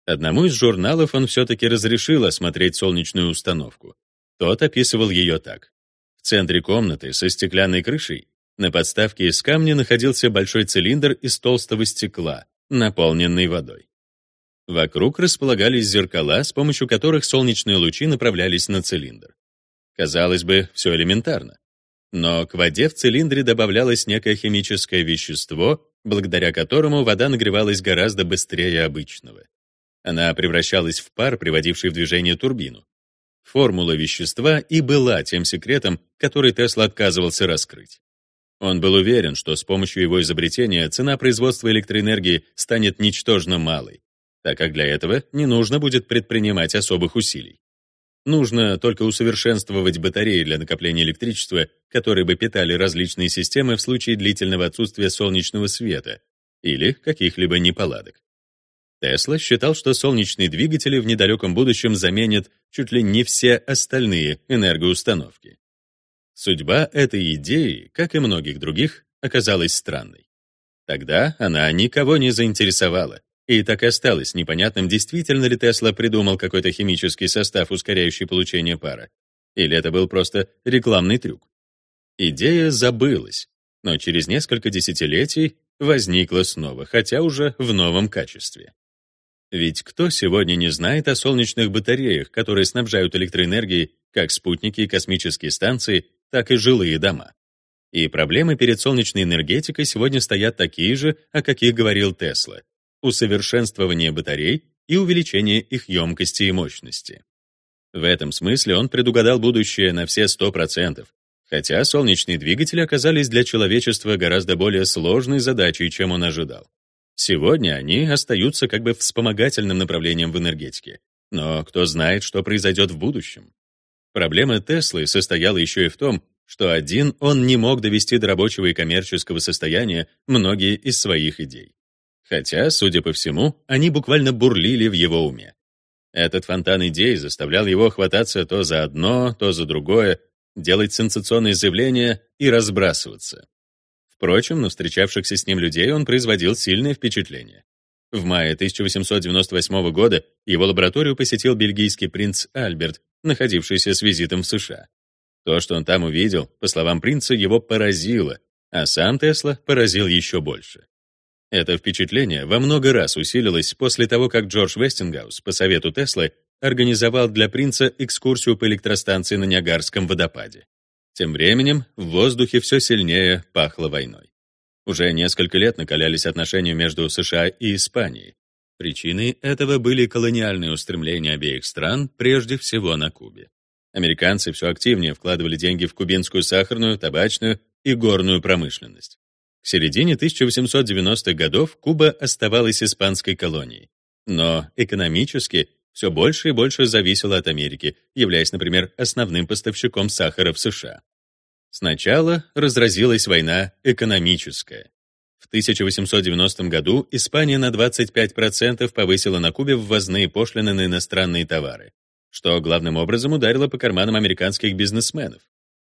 Одному из журналов он все-таки разрешил осмотреть солнечную установку. Тот описывал ее так. В центре комнаты со стеклянной крышей на подставке из камня находился большой цилиндр из толстого стекла, наполненный водой. Вокруг располагались зеркала, с помощью которых солнечные лучи направлялись на цилиндр. Казалось бы, все элементарно. Но к воде в цилиндре добавлялось некое химическое вещество, благодаря которому вода нагревалась гораздо быстрее обычного. Она превращалась в пар, приводивший в движение турбину. Формула вещества и была тем секретом, который Тесла отказывался раскрыть. Он был уверен, что с помощью его изобретения цена производства электроэнергии станет ничтожно малой, так как для этого не нужно будет предпринимать особых усилий. Нужно только усовершенствовать батареи для накопления электричества, которые бы питали различные системы в случае длительного отсутствия солнечного света или каких-либо неполадок. Тесла считал, что солнечные двигатели в недалеком будущем заменят чуть ли не все остальные энергоустановки. Судьба этой идеи, как и многих других, оказалась странной. Тогда она никого не заинтересовала, и так и осталось непонятным, действительно ли Тесла придумал какой-то химический состав, ускоряющий получение пара, или это был просто рекламный трюк. Идея забылась, но через несколько десятилетий возникла снова, хотя уже в новом качестве. Ведь кто сегодня не знает о солнечных батареях, которые снабжают электроэнергией как спутники и космические станции, так и жилые дома? И проблемы перед солнечной энергетикой сегодня стоят такие же, о каких говорил Тесла — усовершенствование батарей и увеличение их емкости и мощности. В этом смысле он предугадал будущее на все 100%, хотя солнечные двигатели оказались для человечества гораздо более сложной задачей, чем он ожидал. Сегодня они остаются как бы вспомогательным направлением в энергетике. Но кто знает, что произойдет в будущем? Проблема Теслы состояла еще и в том, что один он не мог довести до рабочего и коммерческого состояния многие из своих идей. Хотя, судя по всему, они буквально бурлили в его уме. Этот фонтан идей заставлял его хвататься то за одно, то за другое, делать сенсационные заявления и разбрасываться. Впрочем, на встречавшихся с ним людей он производил сильное впечатление. В мае 1898 года его лабораторию посетил бельгийский принц Альберт, находившийся с визитом в США. То, что он там увидел, по словам принца, его поразило, а сам Тесла поразил еще больше. Это впечатление во много раз усилилось после того, как Джордж Вестингаус по совету Теслы организовал для принца экскурсию по электростанции на Ниагарском водопаде. Тем временем в воздухе все сильнее пахло войной. Уже несколько лет накалялись отношения между США и Испанией. Причиной этого были колониальные устремления обеих стран, прежде всего на Кубе. Американцы все активнее вкладывали деньги в кубинскую сахарную, табачную и горную промышленность. К середине 1890-х годов Куба оставалась испанской колонией. Но экономически все больше и больше зависело от Америки, являясь, например, основным поставщиком сахара в США. Сначала разразилась война экономическая. В 1890 году Испания на 25% повысила на Кубе ввозные пошлины на иностранные товары, что главным образом ударило по карманам американских бизнесменов.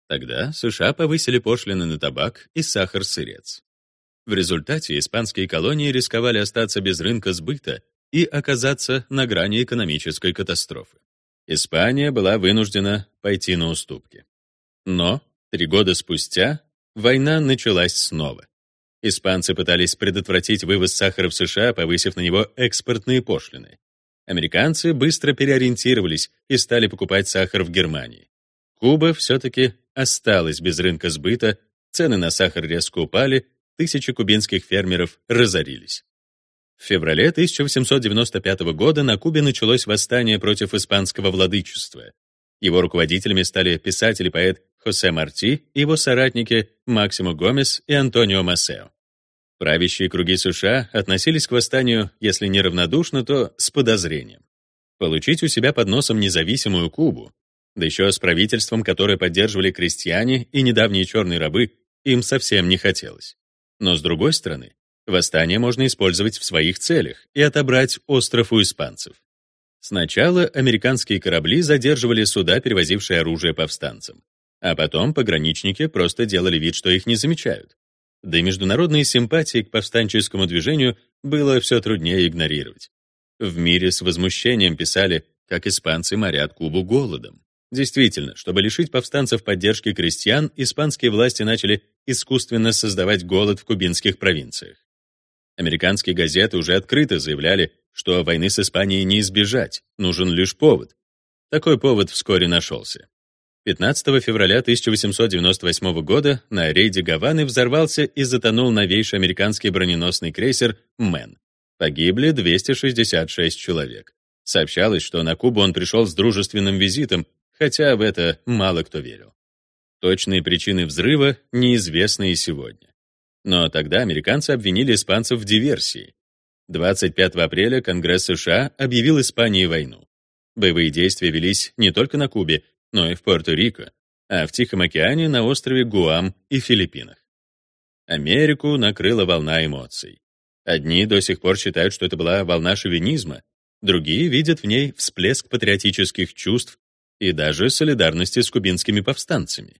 Тогда США повысили пошлины на табак и сахар-сырец. В результате испанские колонии рисковали остаться без рынка сбыта и оказаться на грани экономической катастрофы. Испания была вынуждена пойти на уступки. Но три года спустя война началась снова. Испанцы пытались предотвратить вывоз сахара в США, повысив на него экспортные пошлины. Американцы быстро переориентировались и стали покупать сахар в Германии. Куба все-таки осталась без рынка сбыта, цены на сахар резко упали, тысячи кубинских фермеров разорились. В феврале 1895 года на Кубе началось восстание против испанского владычества. Его руководителями стали писатель и поэт Хосе Марти и его соратники Максимо Гомес и Антонио Массео. Правящие круги США относились к восстанию, если не равнодушно, то с подозрением. Получить у себя под носом независимую Кубу, да еще с правительством, которое поддерживали крестьяне и недавние черные рабы, им совсем не хотелось. Но с другой стороны, Восстание можно использовать в своих целях и отобрать остров у испанцев. Сначала американские корабли задерживали суда, перевозившие оружие повстанцам, а потом пограничники просто делали вид, что их не замечают. Да и международные симпатии к повстанческому движению было все труднее игнорировать. В мире с возмущением писали, как испанцы морят Кубу голодом. Действительно, чтобы лишить повстанцев поддержки крестьян, испанские власти начали искусственно создавать голод в кубинских провинциях. Американские газеты уже открыто заявляли, что войны с Испанией не избежать, нужен лишь повод. Такой повод вскоре нашелся. 15 февраля 1898 года на рейде Гаваны взорвался и затонул новейший американский броненосный крейсер «Мэн». Погибли 266 человек. Сообщалось, что на Кубу он пришел с дружественным визитом, хотя в это мало кто верил. Точные причины взрыва неизвестны и сегодня. Но тогда американцы обвинили испанцев в диверсии. 25 апреля Конгресс США объявил Испании войну. Боевые действия велись не только на Кубе, но и в Пуэрто-Рико, а в Тихом океане на острове Гуам и Филиппинах. Америку накрыла волна эмоций. Одни до сих пор считают, что это была волна шовинизма, другие видят в ней всплеск патриотических чувств и даже солидарности с кубинскими повстанцами.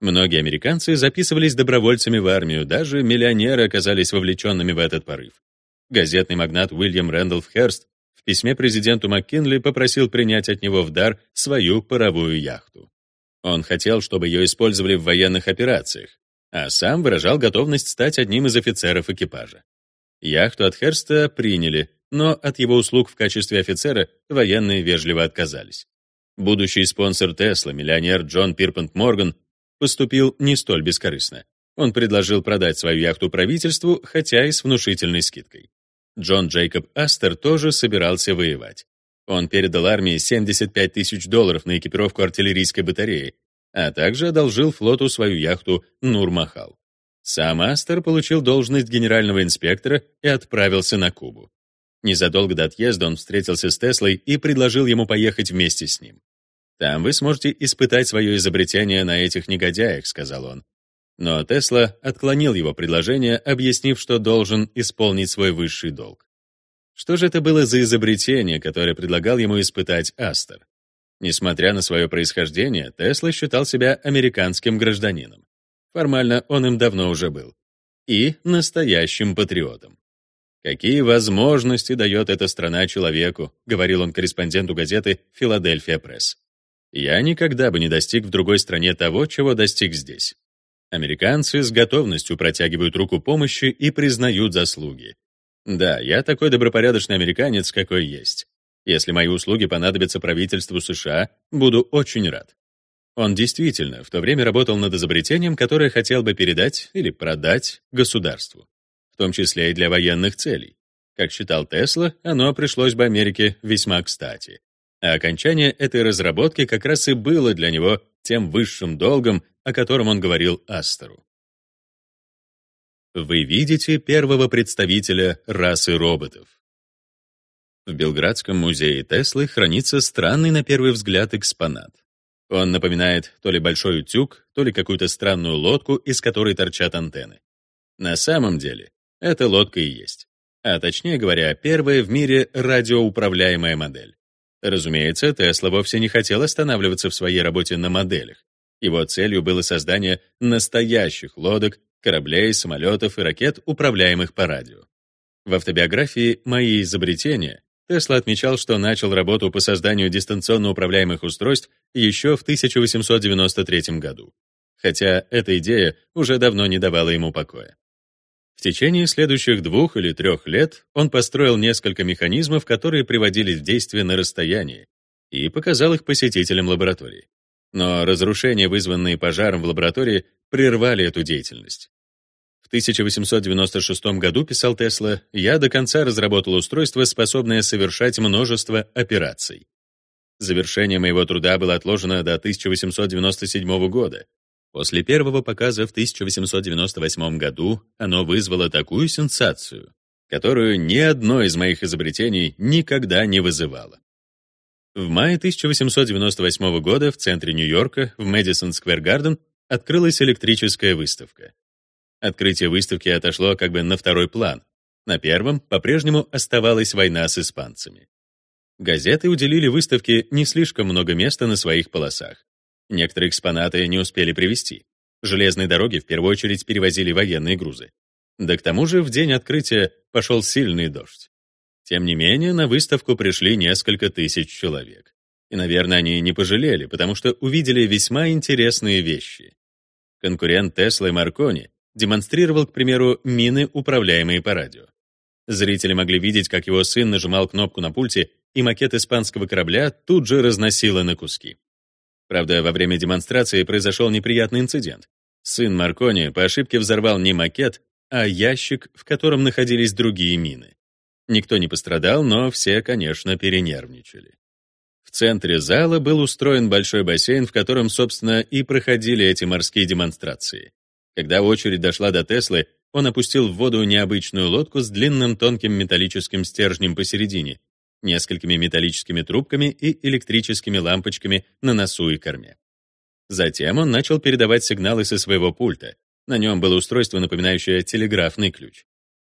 Многие американцы записывались добровольцами в армию, даже миллионеры оказались вовлеченными в этот порыв. Газетный магнат Уильям Рэндалф Херст в письме президенту МакКинли попросил принять от него в дар свою паровую яхту. Он хотел, чтобы ее использовали в военных операциях, а сам выражал готовность стать одним из офицеров экипажа. Яхту от Херста приняли, но от его услуг в качестве офицера военные вежливо отказались. Будущий спонсор Тесла, миллионер Джон Пирпант Морган, поступил не столь бескорыстно. Он предложил продать свою яхту правительству, хотя и с внушительной скидкой. Джон Джейкоб Астер тоже собирался воевать. Он передал армии 75 тысяч долларов на экипировку артиллерийской батареи, а также одолжил флоту свою яхту «Нурмахал». Сам Астер получил должность генерального инспектора и отправился на Кубу. Незадолго до отъезда он встретился с Теслой и предложил ему поехать вместе с ним. «Там вы сможете испытать свое изобретение на этих негодяях», — сказал он. Но Тесла отклонил его предложение, объяснив, что должен исполнить свой высший долг. Что же это было за изобретение, которое предлагал ему испытать Астер? Несмотря на свое происхождение, Тесла считал себя американским гражданином. Формально он им давно уже был. И настоящим патриотом. «Какие возможности дает эта страна человеку», — говорил он корреспонденту газеты «Филадельфия Пресс». «Я никогда бы не достиг в другой стране того, чего достиг здесь». Американцы с готовностью протягивают руку помощи и признают заслуги. Да, я такой добропорядочный американец, какой есть. Если мои услуги понадобятся правительству США, буду очень рад. Он действительно в то время работал над изобретением, которое хотел бы передать или продать государству в том числе и для военных целей. Как считал Тесла, оно пришлось бы Америке весьма кстати. А окончание этой разработки как раз и было для него тем высшим долгом, о котором он говорил Астеру. Вы видите первого представителя расы роботов. В Белградском музее Теслы хранится странный на первый взгляд экспонат. Он напоминает то ли большой утюг, то ли какую-то странную лодку, из которой торчат антенны. На самом деле, эта лодка и есть. А точнее говоря, первая в мире радиоуправляемая модель. Разумеется, Тесла вовсе не хотел останавливаться в своей работе на моделях. Его целью было создание настоящих лодок, кораблей, самолетов и ракет, управляемых по радио. В автобиографии «Мои изобретения» Тесла отмечал, что начал работу по созданию дистанционно управляемых устройств еще в 1893 году, хотя эта идея уже давно не давала ему покоя. В течение следующих двух или трех лет он построил несколько механизмов, которые приводились в действие на расстоянии, и показал их посетителям лаборатории. Но разрушения, вызванные пожаром в лаборатории, прервали эту деятельность. В 1896 году, писал Тесла, я до конца разработал устройство, способное совершать множество операций. Завершение моего труда было отложено до 1897 года, После первого показа в 1898 году оно вызвало такую сенсацию, которую ни одно из моих изобретений никогда не вызывало. В мае 1898 года в центре Нью-Йорка, в Мэдисон Сквер Гарден, открылась электрическая выставка. Открытие выставки отошло как бы на второй план. На первом по-прежнему оставалась война с испанцами. Газеты уделили выставке не слишком много места на своих полосах. Некоторые экспонаты не успели привезти. Железные дороги в первую очередь перевозили военные грузы. Да к тому же в день открытия пошел сильный дождь. Тем не менее, на выставку пришли несколько тысяч человек. И, наверное, они не пожалели, потому что увидели весьма интересные вещи. Конкурент Тесла и Маркони демонстрировал, к примеру, мины, управляемые по радио. Зрители могли видеть, как его сын нажимал кнопку на пульте, и макет испанского корабля тут же разносило на куски. Правда, во время демонстрации произошел неприятный инцидент. Сын Маркони по ошибке взорвал не макет, а ящик, в котором находились другие мины. Никто не пострадал, но все, конечно, перенервничали. В центре зала был устроен большой бассейн, в котором, собственно, и проходили эти морские демонстрации. Когда очередь дошла до Теслы, он опустил в воду необычную лодку с длинным тонким металлическим стержнем посередине, несколькими металлическими трубками и электрическими лампочками на носу и корме. Затем он начал передавать сигналы со своего пульта. На нем было устройство, напоминающее телеграфный ключ.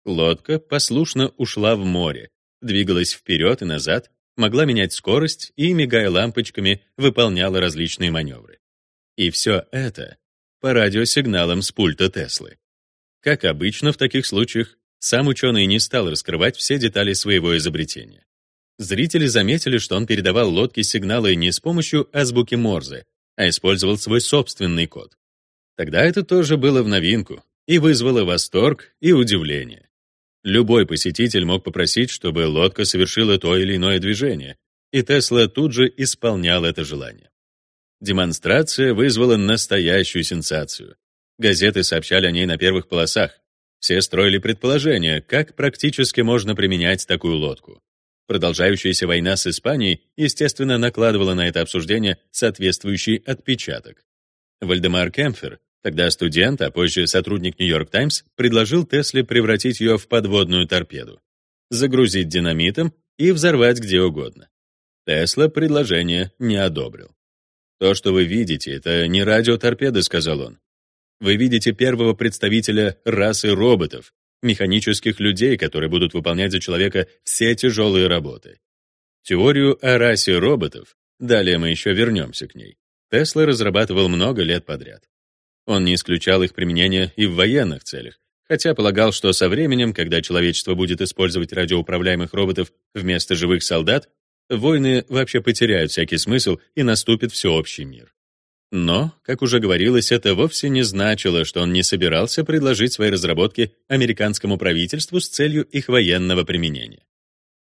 Лодка послушно ушла в море, двигалась вперед и назад, могла менять скорость и, мигая лампочками, выполняла различные маневры. И все это по радиосигналам с пульта Теслы. Как обычно в таких случаях, сам ученый не стал раскрывать все детали своего изобретения. Зрители заметили, что он передавал лодке сигналы не с помощью азбуки Морзе, а использовал свой собственный код. Тогда это тоже было в новинку и вызвало восторг и удивление. Любой посетитель мог попросить, чтобы лодка совершила то или иное движение, и Тесла тут же исполнял это желание. Демонстрация вызвала настоящую сенсацию. Газеты сообщали о ней на первых полосах. Все строили предположения, как практически можно применять такую лодку. Продолжающаяся война с Испанией, естественно, накладывала на это обсуждение соответствующий отпечаток. Вальдемар Кемфер, тогда студент, а позже сотрудник «Нью-Йорк Таймс», предложил Тесле превратить ее в подводную торпеду, загрузить динамитом и взорвать где угодно. Тесла предложение не одобрил. «То, что вы видите, это не радиоторпеды», — сказал он. «Вы видите первого представителя расы роботов, механических людей, которые будут выполнять за человека все тяжелые работы. Теорию о расе роботов, далее мы еще вернемся к ней, Тесла разрабатывал много лет подряд. Он не исключал их применение и в военных целях, хотя полагал, что со временем, когда человечество будет использовать радиоуправляемых роботов вместо живых солдат, войны вообще потеряют всякий смысл и наступит всеобщий мир. Но, как уже говорилось, это вовсе не значило, что он не собирался предложить свои разработки американскому правительству с целью их военного применения.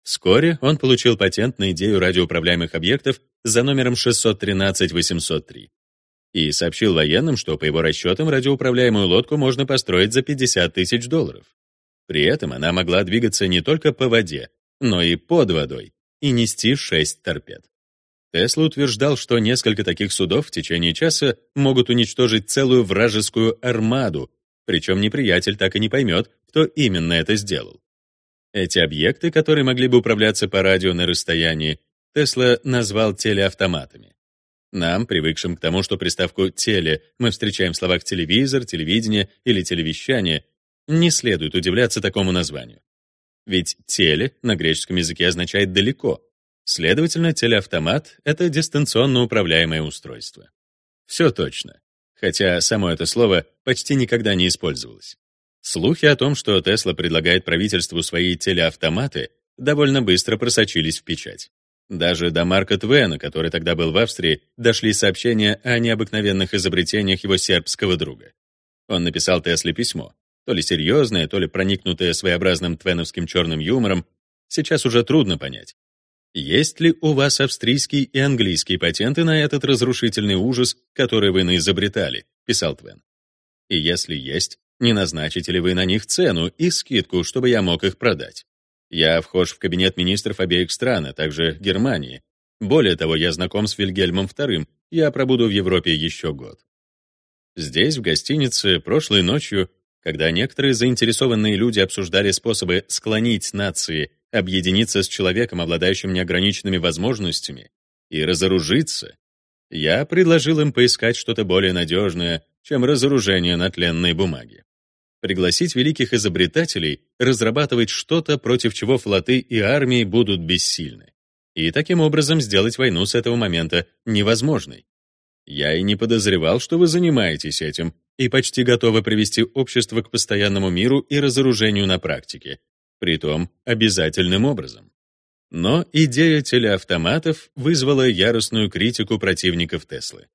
Вскоре он получил патент на идею радиоуправляемых объектов за номером 613-803 и сообщил военным, что по его расчетам радиоуправляемую лодку можно построить за 50 тысяч долларов. При этом она могла двигаться не только по воде, но и под водой и нести 6 торпед. Тесла утверждал, что несколько таких судов в течение часа могут уничтожить целую вражескую армаду, причем неприятель так и не поймет, кто именно это сделал. Эти объекты, которые могли бы управляться по радио на расстоянии, Тесла назвал телеавтоматами. Нам, привыкшим к тому, что приставку «теле» мы встречаем в словах «телевизор», «телевидение» или «телевещание», не следует удивляться такому названию. Ведь «теле» на греческом языке означает «далеко», Следовательно, телеавтомат — это дистанционно управляемое устройство. Все точно. Хотя само это слово почти никогда не использовалось. Слухи о том, что Тесла предлагает правительству свои телеавтоматы, довольно быстро просочились в печать. Даже до Марка Твена, который тогда был в Австрии, дошли сообщения о необыкновенных изобретениях его сербского друга. Он написал Тесле письмо, то ли серьезное, то ли проникнутое своеобразным твеновским черным юмором, сейчас уже трудно понять. Есть ли у вас австрийский и английский патенты на этот разрушительный ужас, который вы наизобретали? писал Твен. И если есть, не назначите ли вы на них цену и скидку, чтобы я мог их продать? Я вхож в кабинет министров обеих стран, а также Германии. Более того, я знаком с Вильгельмом II, я пробуду в Европе еще год. Здесь, в гостинице, прошлой ночью, когда некоторые заинтересованные люди обсуждали способы склонить нации объединиться с человеком, обладающим неограниченными возможностями, и разоружиться, я предложил им поискать что-то более надежное, чем разоружение на тленной бумаге. Пригласить великих изобретателей разрабатывать что-то, против чего флоты и армии будут бессильны. И таким образом сделать войну с этого момента невозможной. Я и не подозревал, что вы занимаетесь этим, и почти готовы привести общество к постоянному миру и разоружению на практике, притом обязательным образом. Но идея телеавтоматов вызвала яростную критику противников Теслы.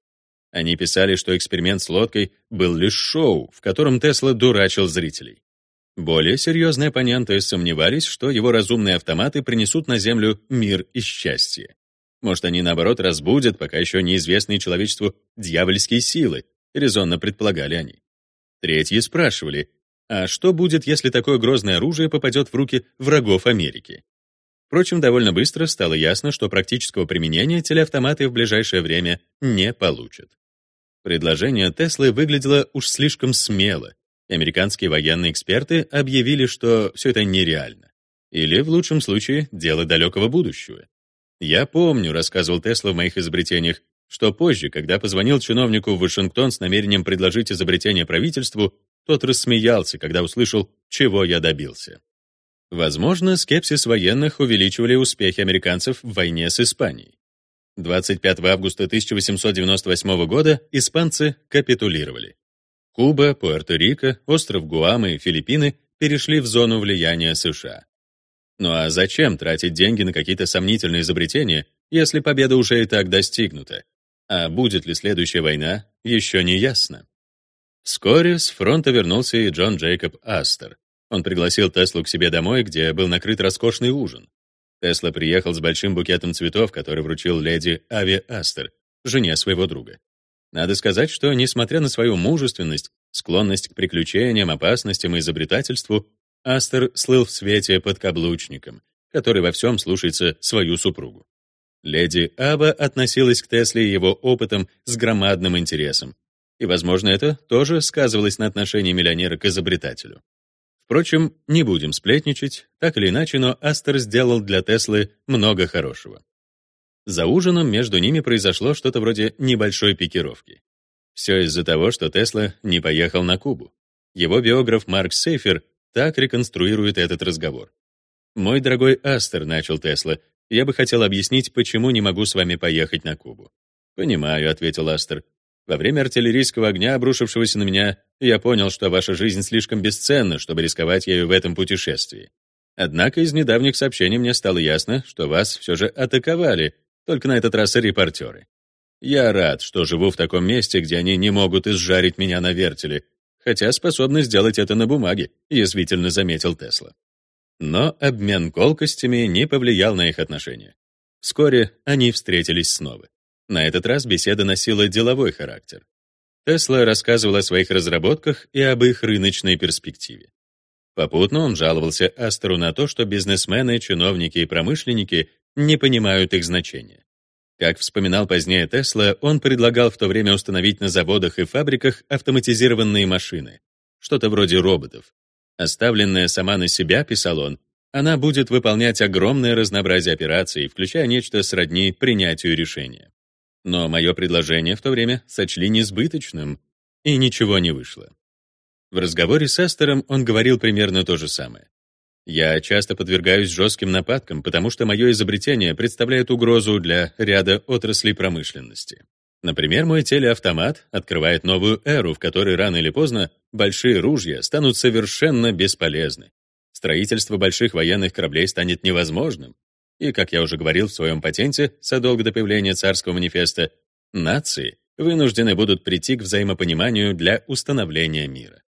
Они писали, что эксперимент с лодкой был лишь шоу, в котором Тесла дурачил зрителей. Более серьезные оппоненты сомневались, что его разумные автоматы принесут на Землю мир и счастье. Может, они, наоборот, разбудят пока еще неизвестные человечеству дьявольские силы, резонно предполагали они. Третьи спрашивали, а что будет, если такое грозное оружие попадет в руки врагов Америки? Впрочем, довольно быстро стало ясно, что практического применения телеавтоматы в ближайшее время не получат. Предложение Теслы выглядело уж слишком смело, американские военные эксперты объявили, что все это нереально. Или, в лучшем случае, дело далекого будущего. «Я помню», — рассказывал Тесла в моих изобретениях, что позже, когда позвонил чиновнику в Вашингтон с намерением предложить изобретение правительству, тот рассмеялся, когда услышал, чего я добился. Возможно, скепсис военных увеличивали успехи американцев в войне с Испанией. 25 августа 1898 года испанцы капитулировали. Куба, Пуэрто-Рико, остров Гуам и Филиппины перешли в зону влияния США. Ну а зачем тратить деньги на какие-то сомнительные изобретения, если победа уже и так достигнута? А будет ли следующая война, еще не ясно. Вскоре с фронта вернулся и Джон Джейкоб Астер. Он пригласил Теслу к себе домой, где был накрыт роскошный ужин. Тесла приехал с большим букетом цветов, который вручил леди Ави Астер, жене своего друга. Надо сказать, что, несмотря на свою мужественность, склонность к приключениям, опасностям и изобретательству, Астер слыл в свете подкаблучником, который во всем слушается свою супругу. Леди Аба относилась к Тесле и его опытам с громадным интересом, и, возможно, это тоже сказывалось на отношении миллионера к изобретателю. Впрочем, не будем сплетничать, так или иначе, но Астер сделал для Теслы много хорошего. За ужином между ними произошло что-то вроде небольшой пикировки. Все из-за того, что Тесла не поехал на Кубу. Его биограф Марк Сейфер так реконструирует этот разговор. «Мой дорогой Астер», — начал Тесла, — «я бы хотел объяснить, почему не могу с вами поехать на Кубу». «Понимаю», — ответил Астер. «Во время артиллерийского огня, обрушившегося на меня, я понял, что ваша жизнь слишком бесценна, чтобы рисковать ею в этом путешествии. Однако из недавних сообщений мне стало ясно, что вас все же атаковали, только на этот раз репортеры. Я рад, что живу в таком месте, где они не могут изжарить меня на вертеле, хотя способны сделать это на бумаге, язвительно заметил Тесла. Но обмен колкостями не повлиял на их отношения. Вскоре они встретились снова. На этот раз беседа носила деловой характер. Тесла рассказывал о своих разработках и об их рыночной перспективе. Попутно он жаловался Астеру на то, что бизнесмены, чиновники и промышленники не понимают их значения. Как вспоминал позднее Тесла, он предлагал в то время установить на заводах и фабриках автоматизированные машины, что-то вроде роботов. Оставленная сама на себя, писал он, она будет выполнять огромное разнообразие операций, включая нечто сродни принятию решения. Но мое предложение в то время сочли несбыточным, и ничего не вышло. В разговоре с Эстером он говорил примерно то же самое. Я часто подвергаюсь жестким нападкам, потому что мое изобретение представляет угрозу для ряда отраслей промышленности. Например, мой телеавтомат открывает новую эру, в которой рано или поздно большие ружья станут совершенно бесполезны. Строительство больших военных кораблей станет невозможным. И, как я уже говорил в своем патенте, задолго до появления царского манифеста, нации вынуждены будут прийти к взаимопониманию для установления мира.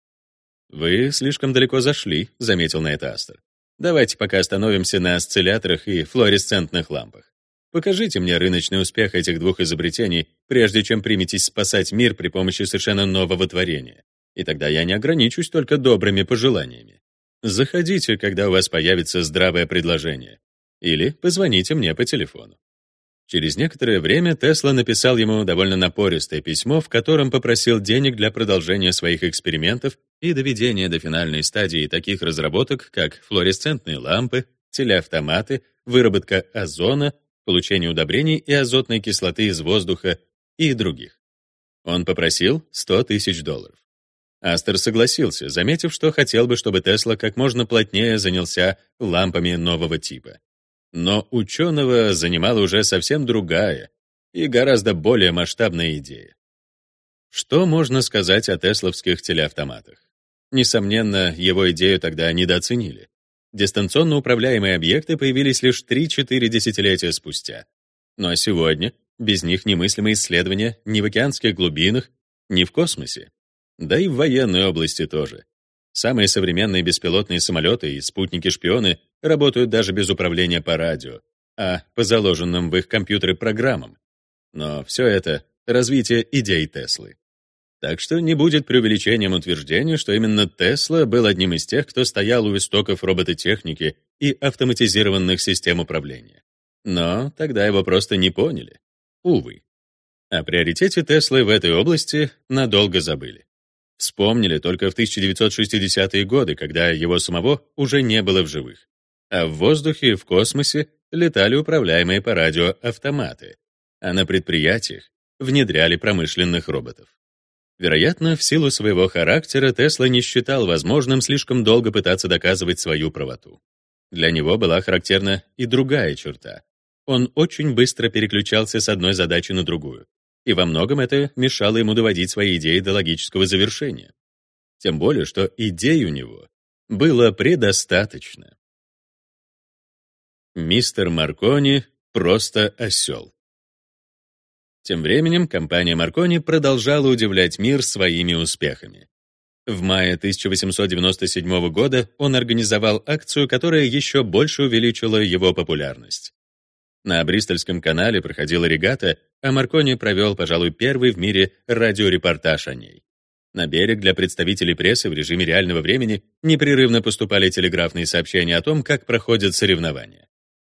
«Вы слишком далеко зашли», — заметил на это Астер. «Давайте пока остановимся на осцилляторах и флуоресцентных лампах. Покажите мне рыночный успех этих двух изобретений, прежде чем приметесь спасать мир при помощи совершенно нового творения. И тогда я не ограничусь только добрыми пожеланиями. Заходите, когда у вас появится здравое предложение. Или позвоните мне по телефону. Через некоторое время Тесла написал ему довольно напористое письмо, в котором попросил денег для продолжения своих экспериментов и доведения до финальной стадии таких разработок, как флуоресцентные лампы, телеавтоматы, выработка озона, получение удобрений и азотной кислоты из воздуха и других. Он попросил 100 тысяч долларов. Астер согласился, заметив, что хотел бы, чтобы Тесла как можно плотнее занялся лампами нового типа. Но ученого занимала уже совсем другая и гораздо более масштабная идея. Что можно сказать о тесловских телеавтоматах? Несомненно, его идею тогда недооценили. Дистанционно управляемые объекты появились лишь 3-4 десятилетия спустя. Ну а сегодня без них немыслимы исследования ни в океанских глубинах, ни в космосе. Да и в военной области тоже. Самые современные беспилотные самолеты и спутники-шпионы работают даже без управления по радио, а по заложенным в их компьютеры программам. Но все это — развитие идей Теслы. Так что не будет преувеличением утверждения, что именно Тесла был одним из тех, кто стоял у истоков робототехники и автоматизированных систем управления. Но тогда его просто не поняли. Увы. О приоритете Теслы в этой области надолго забыли. Вспомнили только в 1960-е годы, когда его самого уже не было в живых. А в воздухе и в космосе летали управляемые по радио автоматы, а на предприятиях внедряли промышленных роботов. Вероятно, в силу своего характера Тесла не считал возможным слишком долго пытаться доказывать свою правоту. Для него была характерна и другая черта. Он очень быстро переключался с одной задачи на другую. и во многом это мешало ему доводить свои идеи до логического завершения. Тем более, что идей у него было предостаточно. Мистер Маркони просто осел. Тем временем компания Маркони продолжала удивлять мир своими успехами. В мае 1897 года он организовал акцию, которая еще больше увеличила его популярность. На Бристольском канале проходила регата, а Маркони провел, пожалуй, первый в мире радиорепортаж о ней. На берег для представителей прессы в режиме реального времени непрерывно поступали телеграфные сообщения о том, как проходят соревнования.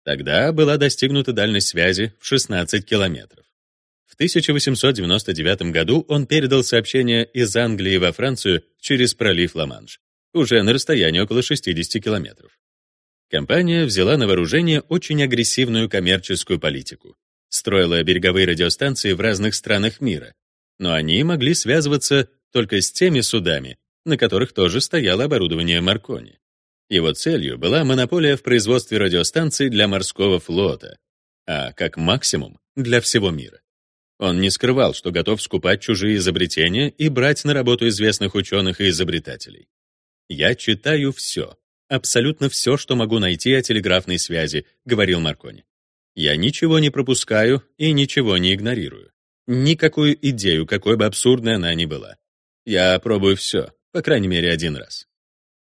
Тогда была достигнута дальность связи в 16 километров. В 1899 году он передал сообщение из Англии во Францию через пролив Ла-Манш, уже на расстоянии около 60 километров. Компания взяла на вооружение очень агрессивную коммерческую политику. Строила береговые радиостанции в разных странах мира, но они могли связываться только с теми судами, на которых тоже стояло оборудование Маркони. Его целью была монополия в производстве радиостанций для морского флота, а как максимум для всего мира. Он не скрывал, что готов скупать чужие изобретения и брать на работу известных ученых и изобретателей. «Я читаю все, абсолютно все, что могу найти о телеграфной связи», — говорил Маркони. «Я ничего не пропускаю и ничего не игнорирую. Никакую идею, какой бы абсурдной она ни была. Я пробую все, по крайней мере, один раз.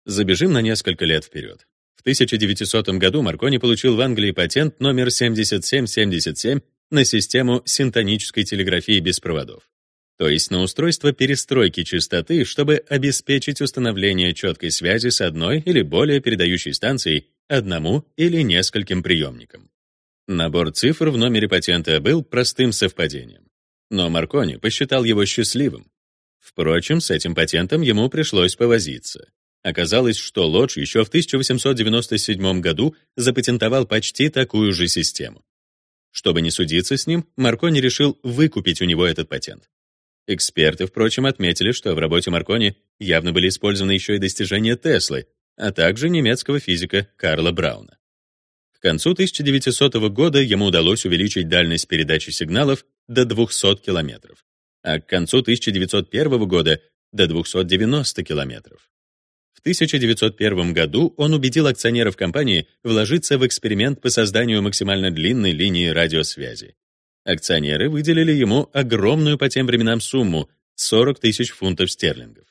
Забежим на несколько лет вперед. В 1900 году Маркони получил в Англии патент номер 7777 на систему синтонической телеграфии без проводов, то есть на устройство перестройки частоты, чтобы обеспечить установление четкой связи с одной или более передающей станцией одному или нескольким приемникам. Набор цифр в номере патента был простым совпадением, но Маркони посчитал его счастливым. Впрочем, с этим патентом ему пришлось повозиться. Оказалось, что Лодж еще в 1897 году запатентовал почти такую же систему. Чтобы не судиться с ним, Маркони решил выкупить у него этот патент. Эксперты, впрочем, отметили, что в работе Маркони явно были использованы еще и достижения Теслы, а также немецкого физика Карла Брауна. К концу 1900 года ему удалось увеличить дальность передачи сигналов до 200 километров, а к концу 1901 года — до 290 километров. 1901 году он убедил акционеров компании вложиться в эксперимент по созданию максимально длинной линии радиосвязи. Акционеры выделили ему огромную по тем временам сумму — 40 тысяч фунтов стерлингов.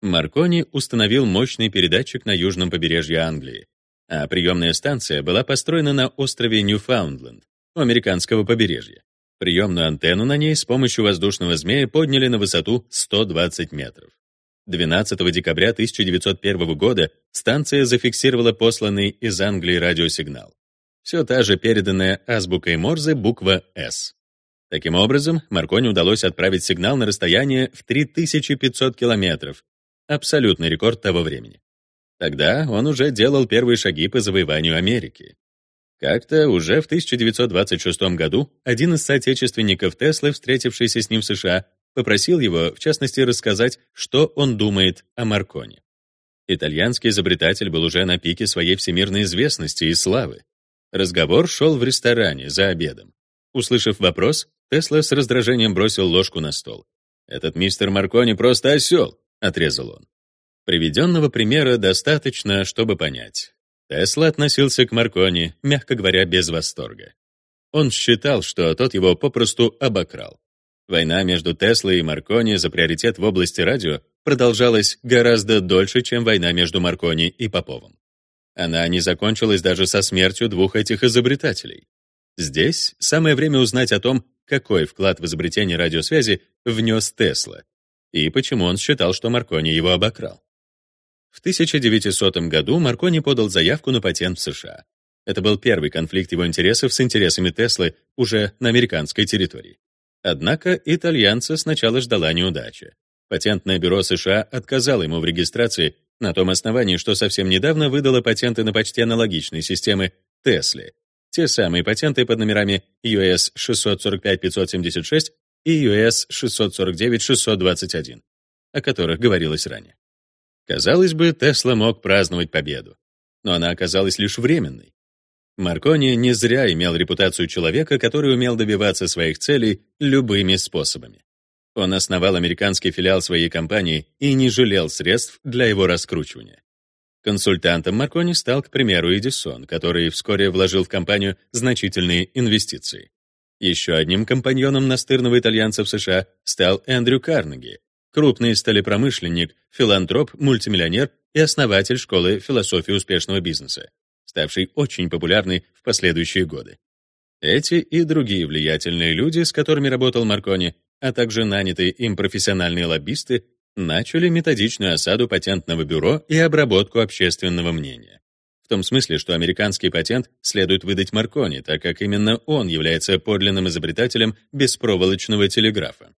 Маркони установил мощный передатчик на южном побережье Англии, а приемная станция была построена на острове Ньюфаундленд, у американского побережья. Приемную антенну на ней с помощью воздушного змея подняли на высоту 120 метров. 12 декабря 1901 года станция зафиксировала посланный из Англии радиосигнал. Все та же переданная азбукой Морзе буква «С». Таким образом, Маркони удалось отправить сигнал на расстояние в 3500 километров, абсолютный рекорд того времени. Тогда он уже делал первые шаги по завоеванию Америки. Как-то уже в 1926 году один из соотечественников Теслы, встретившийся с ним в США, попросил его, в частности, рассказать, что он думает о Маркони. Итальянский изобретатель был уже на пике своей всемирной известности и славы. Разговор шел в ресторане за обедом. Услышав вопрос, Тесла с раздражением бросил ложку на стол. «Этот мистер Маркони просто осел», — отрезал он. Приведенного примера достаточно, чтобы понять. Тесла относился к Маркони, мягко говоря, без восторга. Он считал, что тот его попросту обокрал. Война между Теслой и Маркони за приоритет в области радио продолжалась гораздо дольше, чем война между Маркони и Поповым. Она не закончилась даже со смертью двух этих изобретателей. Здесь самое время узнать о том, какой вклад в изобретение радиосвязи внес Тесла и почему он считал, что Маркони его обокрал. В 1900 году Маркони подал заявку на патент в США. Это был первый конфликт его интересов с интересами Теслы уже на американской территории. Однако итальянца сначала ждала неудача. Патентное бюро США отказало ему в регистрации на том основании, что совсем недавно выдало патенты на почти аналогичные системы Тесли. Те самые патенты под номерами US 645-576 и US 649-621, о которых говорилось ранее. Казалось бы, Тесла мог праздновать победу, но она оказалась лишь временной. Маркони не зря имел репутацию человека, который умел добиваться своих целей любыми способами. Он основал американский филиал своей компании и не жалел средств для его раскручивания. Консультантом Маркони стал, к примеру, Эдисон, который вскоре вложил в компанию значительные инвестиции. Еще одним компаньоном настырного итальянца в США стал Эндрю Карнеги, крупный сталепромышленник, филантроп, мультимиллионер и основатель школы философии успешного бизнеса ставший очень популярной в последующие годы. Эти и другие влиятельные люди, с которыми работал Маркони, а также нанятые им профессиональные лоббисты, начали методичную осаду патентного бюро и обработку общественного мнения. В том смысле, что американский патент следует выдать Маркони, так как именно он является подлинным изобретателем беспроволочного телеграфа.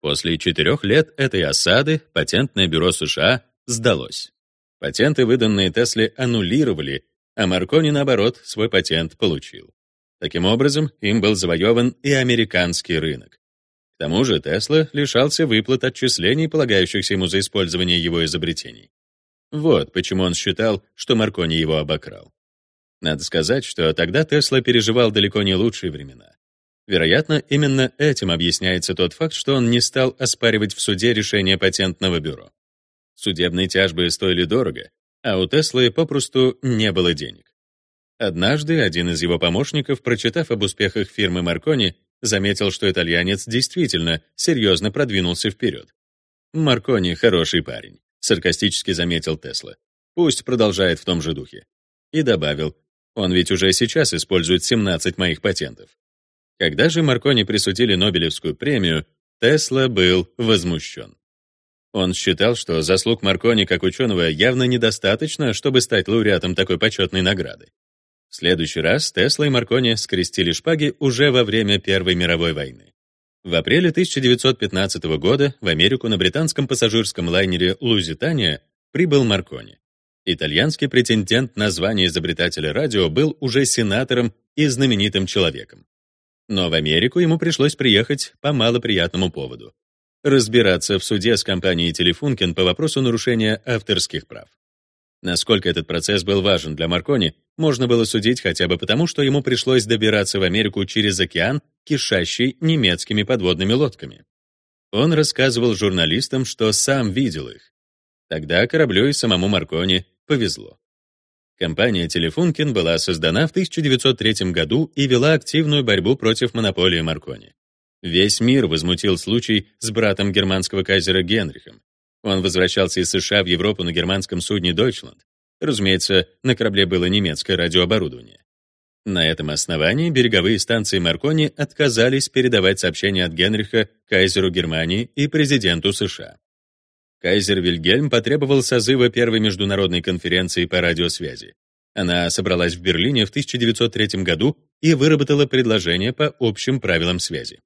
После четырех лет этой осады патентное бюро США сдалось. Патенты, выданные Тесле, аннулировали а Маркони, наоборот, свой патент получил. Таким образом, им был завоеван и американский рынок. К тому же Тесла лишался выплат отчислений, полагающихся ему за использование его изобретений. Вот почему он считал, что Маркони его обокрал. Надо сказать, что тогда Тесла переживал далеко не лучшие времена. Вероятно, именно этим объясняется тот факт, что он не стал оспаривать в суде решение патентного бюро. Судебные тяжбы стоили дорого, а у Теслы попросту не было денег. Однажды один из его помощников, прочитав об успехах фирмы Маркони, заметил, что итальянец действительно серьезно продвинулся вперед. «Маркони — хороший парень», — саркастически заметил Тесла. «Пусть продолжает в том же духе». И добавил, «Он ведь уже сейчас использует 17 моих патентов». Когда же Маркони присудили Нобелевскую премию, Тесла был возмущен. Он считал, что заслуг Маркони как ученого явно недостаточно, чтобы стать лауреатом такой почетной награды. В следующий раз Тесла и Маркони скрестили шпаги уже во время Первой мировой войны. В апреле 1915 года в Америку на британском пассажирском лайнере «Лузитания» прибыл Маркони. Итальянский претендент на звание изобретателя радио был уже сенатором и знаменитым человеком. Но в Америку ему пришлось приехать по малоприятному поводу разбираться в суде с компанией Телефункен по вопросу нарушения авторских прав. Насколько этот процесс был важен для Маркони, можно было судить хотя бы потому, что ему пришлось добираться в Америку через океан, кишащий немецкими подводными лодками. Он рассказывал журналистам, что сам видел их. Тогда кораблю и самому Маркони повезло. Компания Телефункен была создана в 1903 году и вела активную борьбу против монополии Маркони. Весь мир возмутил случай с братом германского кайзера Генрихом. Он возвращался из США в Европу на германском судне «Дойчланд». Разумеется, на корабле было немецкое радиооборудование. На этом основании береговые станции Маркони отказались передавать сообщения от Генриха кайзеру Германии и президенту США. Кайзер Вильгельм потребовал созыва первой международной конференции по радиосвязи. Она собралась в Берлине в 1903 году и выработала предложение по общим правилам связи.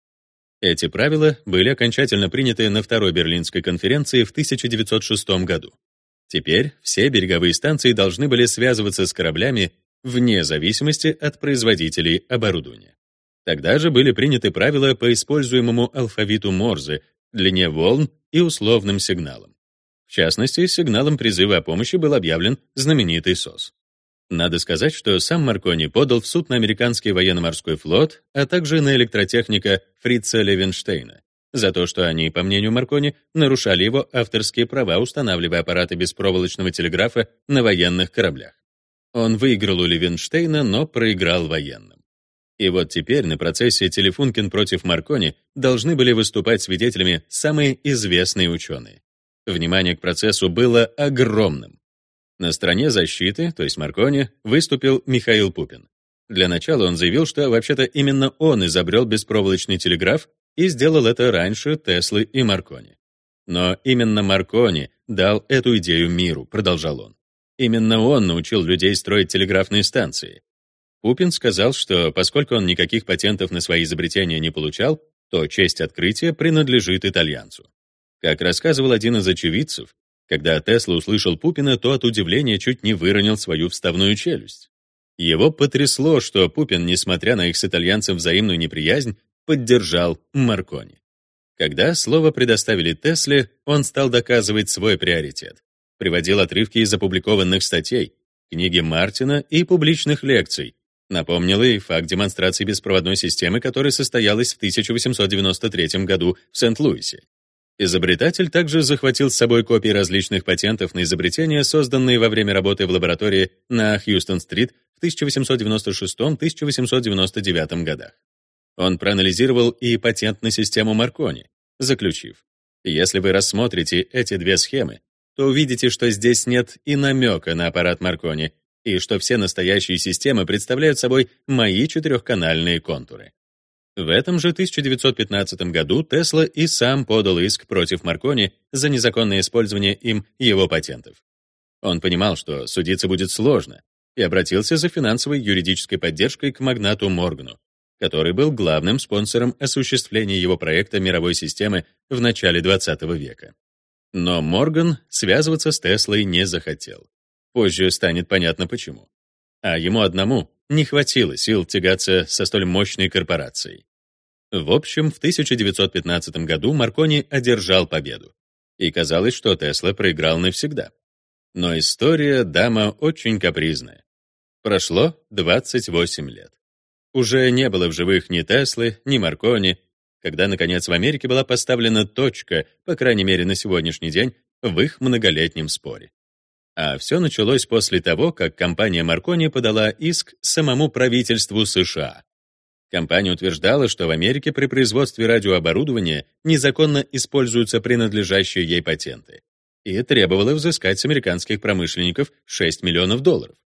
Эти правила были окончательно приняты на Второй Берлинской конференции в 1906 году. Теперь все береговые станции должны были связываться с кораблями вне зависимости от производителей оборудования. Тогда же были приняты правила по используемому алфавиту Морзе, длине волн и условным сигналам. В частности, сигналом призыва о помощи был объявлен знаменитый СОС. Надо сказать, что сам Маркони подал в суд на американский военно-морской флот, а также на электротехника Фрица Левенштейна за то, что они, по мнению Маркони, нарушали его авторские права, устанавливая аппараты беспроволочного телеграфа на военных кораблях. Он выиграл у Левенштейна, но проиграл военным. И вот теперь на процессе Телефункин против Маркони должны были выступать свидетелями самые известные ученые. Внимание к процессу было огромным. На стороне защиты, то есть Маркони, выступил Михаил Пупин. Для начала он заявил, что вообще-то именно он изобрел беспроволочный телеграф и сделал это раньше Теслы и Маркони. Но именно Маркони дал эту идею миру, продолжал он. Именно он научил людей строить телеграфные станции. Пупин сказал, что поскольку он никаких патентов на свои изобретения не получал, то честь открытия принадлежит итальянцу. Как рассказывал один из очевидцев, когда Тесла услышал Пупина, то от удивления чуть не выронил свою вставную челюсть. Его потрясло, что Пупин, несмотря на их с итальянцем взаимную неприязнь, поддержал Маркони. Когда слово предоставили Тесле, он стал доказывать свой приоритет. Приводил отрывки из опубликованных статей, книги Мартина и публичных лекций, Напомнила и факт демонстрации беспроводной системы, которая состоялась в 1893 году в Сент-Луисе. Изобретатель также захватил с собой копии различных патентов на изобретения, созданные во время работы в лаборатории на Хьюстон-стрит в 1896-1899 годах. Он проанализировал и патент на систему Маркони, заключив, если вы рассмотрите эти две схемы, то увидите, что здесь нет и намека на аппарат Маркони, и что все настоящие системы представляют собой мои четырехканальные контуры. В этом же 1915 году Тесла и сам подал иск против Маркони за незаконное использование им его патентов. Он понимал, что судиться будет сложно, и обратился за финансовой юридической поддержкой к магнату Моргану, который был главным спонсором осуществления его проекта мировой системы в начале XX века. Но Морган связываться с Теслой не захотел. Позже станет понятно почему. А ему одному не хватило сил тягаться со столь мощной корпорацией. В общем, в 1915 году Маркони одержал победу. И казалось, что Тесла проиграл навсегда. Но история дама очень капризная. Прошло 28 лет. Уже не было в живых ни Теслы, ни Маркони, когда, наконец, в Америке была поставлена точка, по крайней мере на сегодняшний день, в их многолетнем споре. А все началось после того, как компания Маркони подала иск самому правительству США. Компания утверждала, что в Америке при производстве радиооборудования незаконно используются принадлежащие ей патенты, и требовала взыскать с американских промышленников 6 миллионов долларов.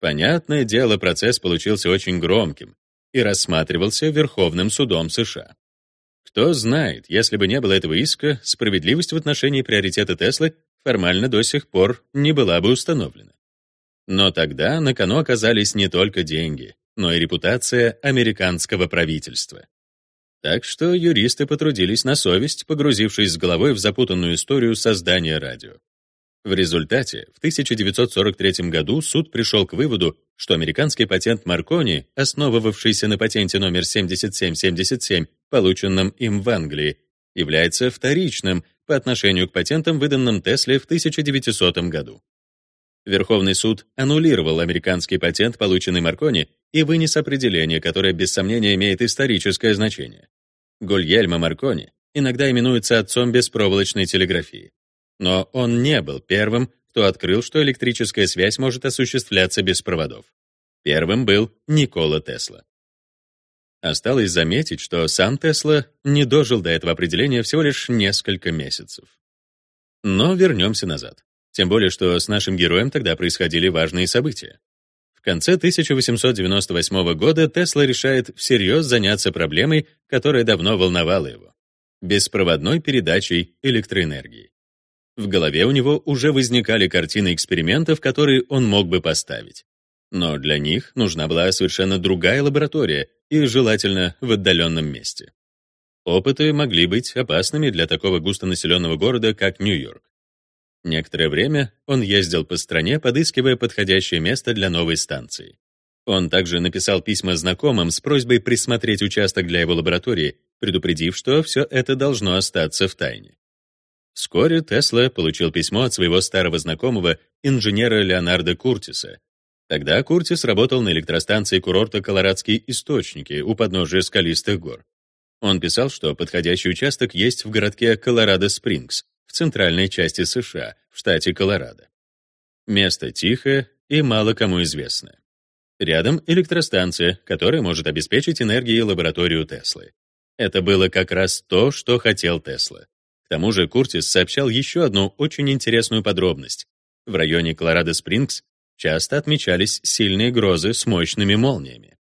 Понятное дело, процесс получился очень громким и рассматривался Верховным судом США. Кто знает, если бы не было этого иска, справедливость в отношении приоритета Теслы формально до сих пор не была бы установлена. Но тогда на кону оказались не только деньги, но и репутация американского правительства. Так что юристы потрудились на совесть, погрузившись с головой в запутанную историю создания радио. В результате в 1943 году суд пришел к выводу, что американский патент Маркони, основывавшийся на патенте номер 7777, полученном им в Англии, является вторичным по отношению к патентам, выданным Тесле в 1900 году. Верховный суд аннулировал американский патент, полученный Маркони, и вынес определение, которое без сомнения имеет историческое значение. Гульельмо Маркони иногда именуется отцом беспроволочной телеграфии. Но он не был первым, кто открыл, что электрическая связь может осуществляться без проводов. Первым был Никола Тесла. Осталось заметить, что сам Тесла не дожил до этого определения всего лишь несколько месяцев. Но вернемся назад. Тем более, что с нашим героем тогда происходили важные события. В конце 1898 года Тесла решает всерьез заняться проблемой, которая давно волновала его — беспроводной передачей электроэнергии. В голове у него уже возникали картины экспериментов, которые он мог бы поставить. Но для них нужна была совершенно другая лаборатория и желательно в отдаленном месте. Опыты могли быть опасными для такого густонаселенного города, как Нью-Йорк. Некоторое время он ездил по стране, подыскивая подходящее место для новой станции. Он также написал письма знакомым с просьбой присмотреть участок для его лаборатории, предупредив, что все это должно остаться в тайне. Вскоре Тесла получил письмо от своего старого знакомого, инженера Леонарда Куртиса. Тогда Куртис работал на электростанции курорта Колорадские источники у подножия скалистых гор. Он писал, что подходящий участок есть в городке Колорадо-Спрингс, в центральной части США, в штате Колорадо. Место тихое и мало кому известное. Рядом электростанция, которая может обеспечить энергией лабораторию Теслы. Это было как раз то, что хотел Тесла. К тому же Куртис сообщал еще одну очень интересную подробность. В районе Колорадо-Спрингс часто отмечались сильные грозы с мощными молниями.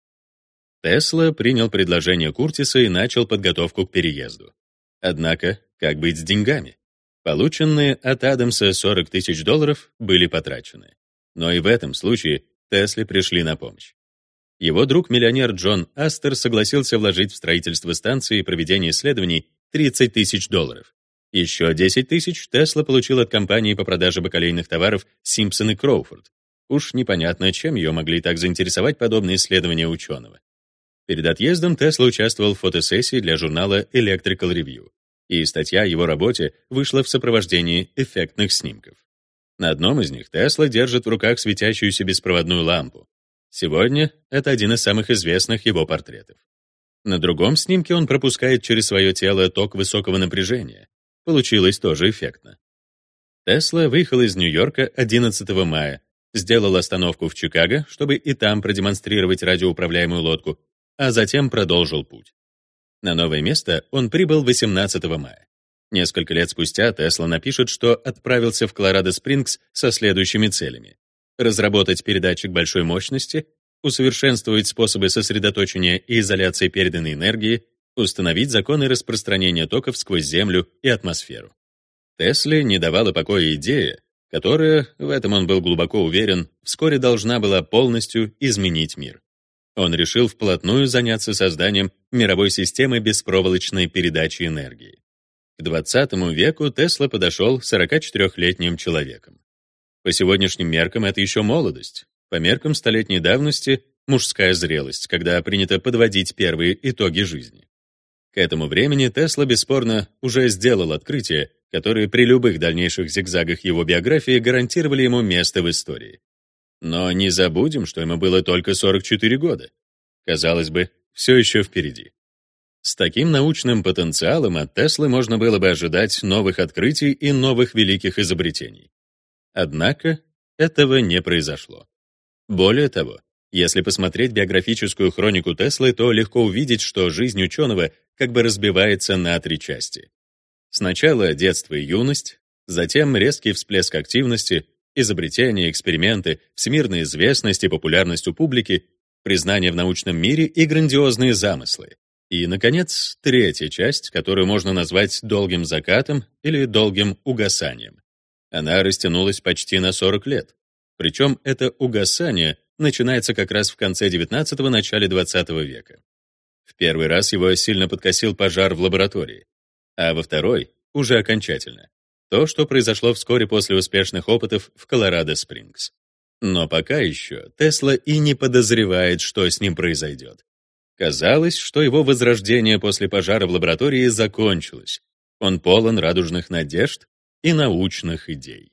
Тесла принял предложение Куртиса и начал подготовку к переезду. Однако, как быть с деньгами? Полученные от Адамса 40 тысяч долларов были потрачены. Но и в этом случае Тесле пришли на помощь. Его друг-миллионер Джон Астер согласился вложить в строительство станции и проведение исследований 30 тысяч долларов. Еще 10 тысяч Тесла получил от компании по продаже бакалейных товаров Симпсон и Кроуфорд. Уж непонятно, чем ее могли так заинтересовать подобные исследования ученого. Перед отъездом Тесла участвовал в фотосессии для журнала Electrical Review, и статья о его работе вышла в сопровождении эффектных снимков. На одном из них Тесла держит в руках светящуюся беспроводную лампу. Сегодня это один из самых известных его портретов. На другом снимке он пропускает через свое тело ток высокого напряжения. Получилось тоже эффектно. Тесла выехал из Нью-Йорка 11 мая, сделал остановку в Чикаго, чтобы и там продемонстрировать радиоуправляемую лодку, а затем продолжил путь. На новое место он прибыл 18 мая. Несколько лет спустя Тесла напишет, что отправился в Колорадо-Спрингс со следующими целями. Разработать передатчик большой мощности, усовершенствовать способы сосредоточения и изоляции переданной энергии, установить законы распространения токов сквозь Землю и атмосферу. Тесле не давала покоя идея, которая, в этом он был глубоко уверен, вскоре должна была полностью изменить мир. Он решил вплотную заняться созданием мировой системы беспроволочной передачи энергии. К 20 веку Тесла подошел 44-летним человеком. По сегодняшним меркам это еще молодость, по меркам столетней давности — мужская зрелость, когда принято подводить первые итоги жизни. К этому времени Тесла бесспорно уже сделал открытие, которые при любых дальнейших зигзагах его биографии гарантировали ему место в истории. Но не забудем, что ему было только 44 года. Казалось бы, все еще впереди. С таким научным потенциалом от Теслы можно было бы ожидать новых открытий и новых великих изобретений. Однако этого не произошло. Более того, если посмотреть биографическую хронику Теслы, то легко увидеть, что жизнь ученого как бы разбивается на три части. Сначала детство и юность, затем резкий всплеск активности, изобретения, эксперименты, всемирная известность и популярность у публики, признание в научном мире и грандиозные замыслы. И, наконец, третья часть, которую можно назвать долгим закатом или долгим угасанием. Она растянулась почти на 40 лет. Причем это угасание начинается как раз в конце XIX – начале XX века. В первый раз его сильно подкосил пожар в лаборатории, а во второй — уже окончательно. То, что произошло вскоре после успешных опытов в Колорадо-Спрингс. Но пока еще Тесла и не подозревает, что с ним произойдет. Казалось, что его возрождение после пожара в лаборатории закончилось. Он полон радужных надежд и научных идей.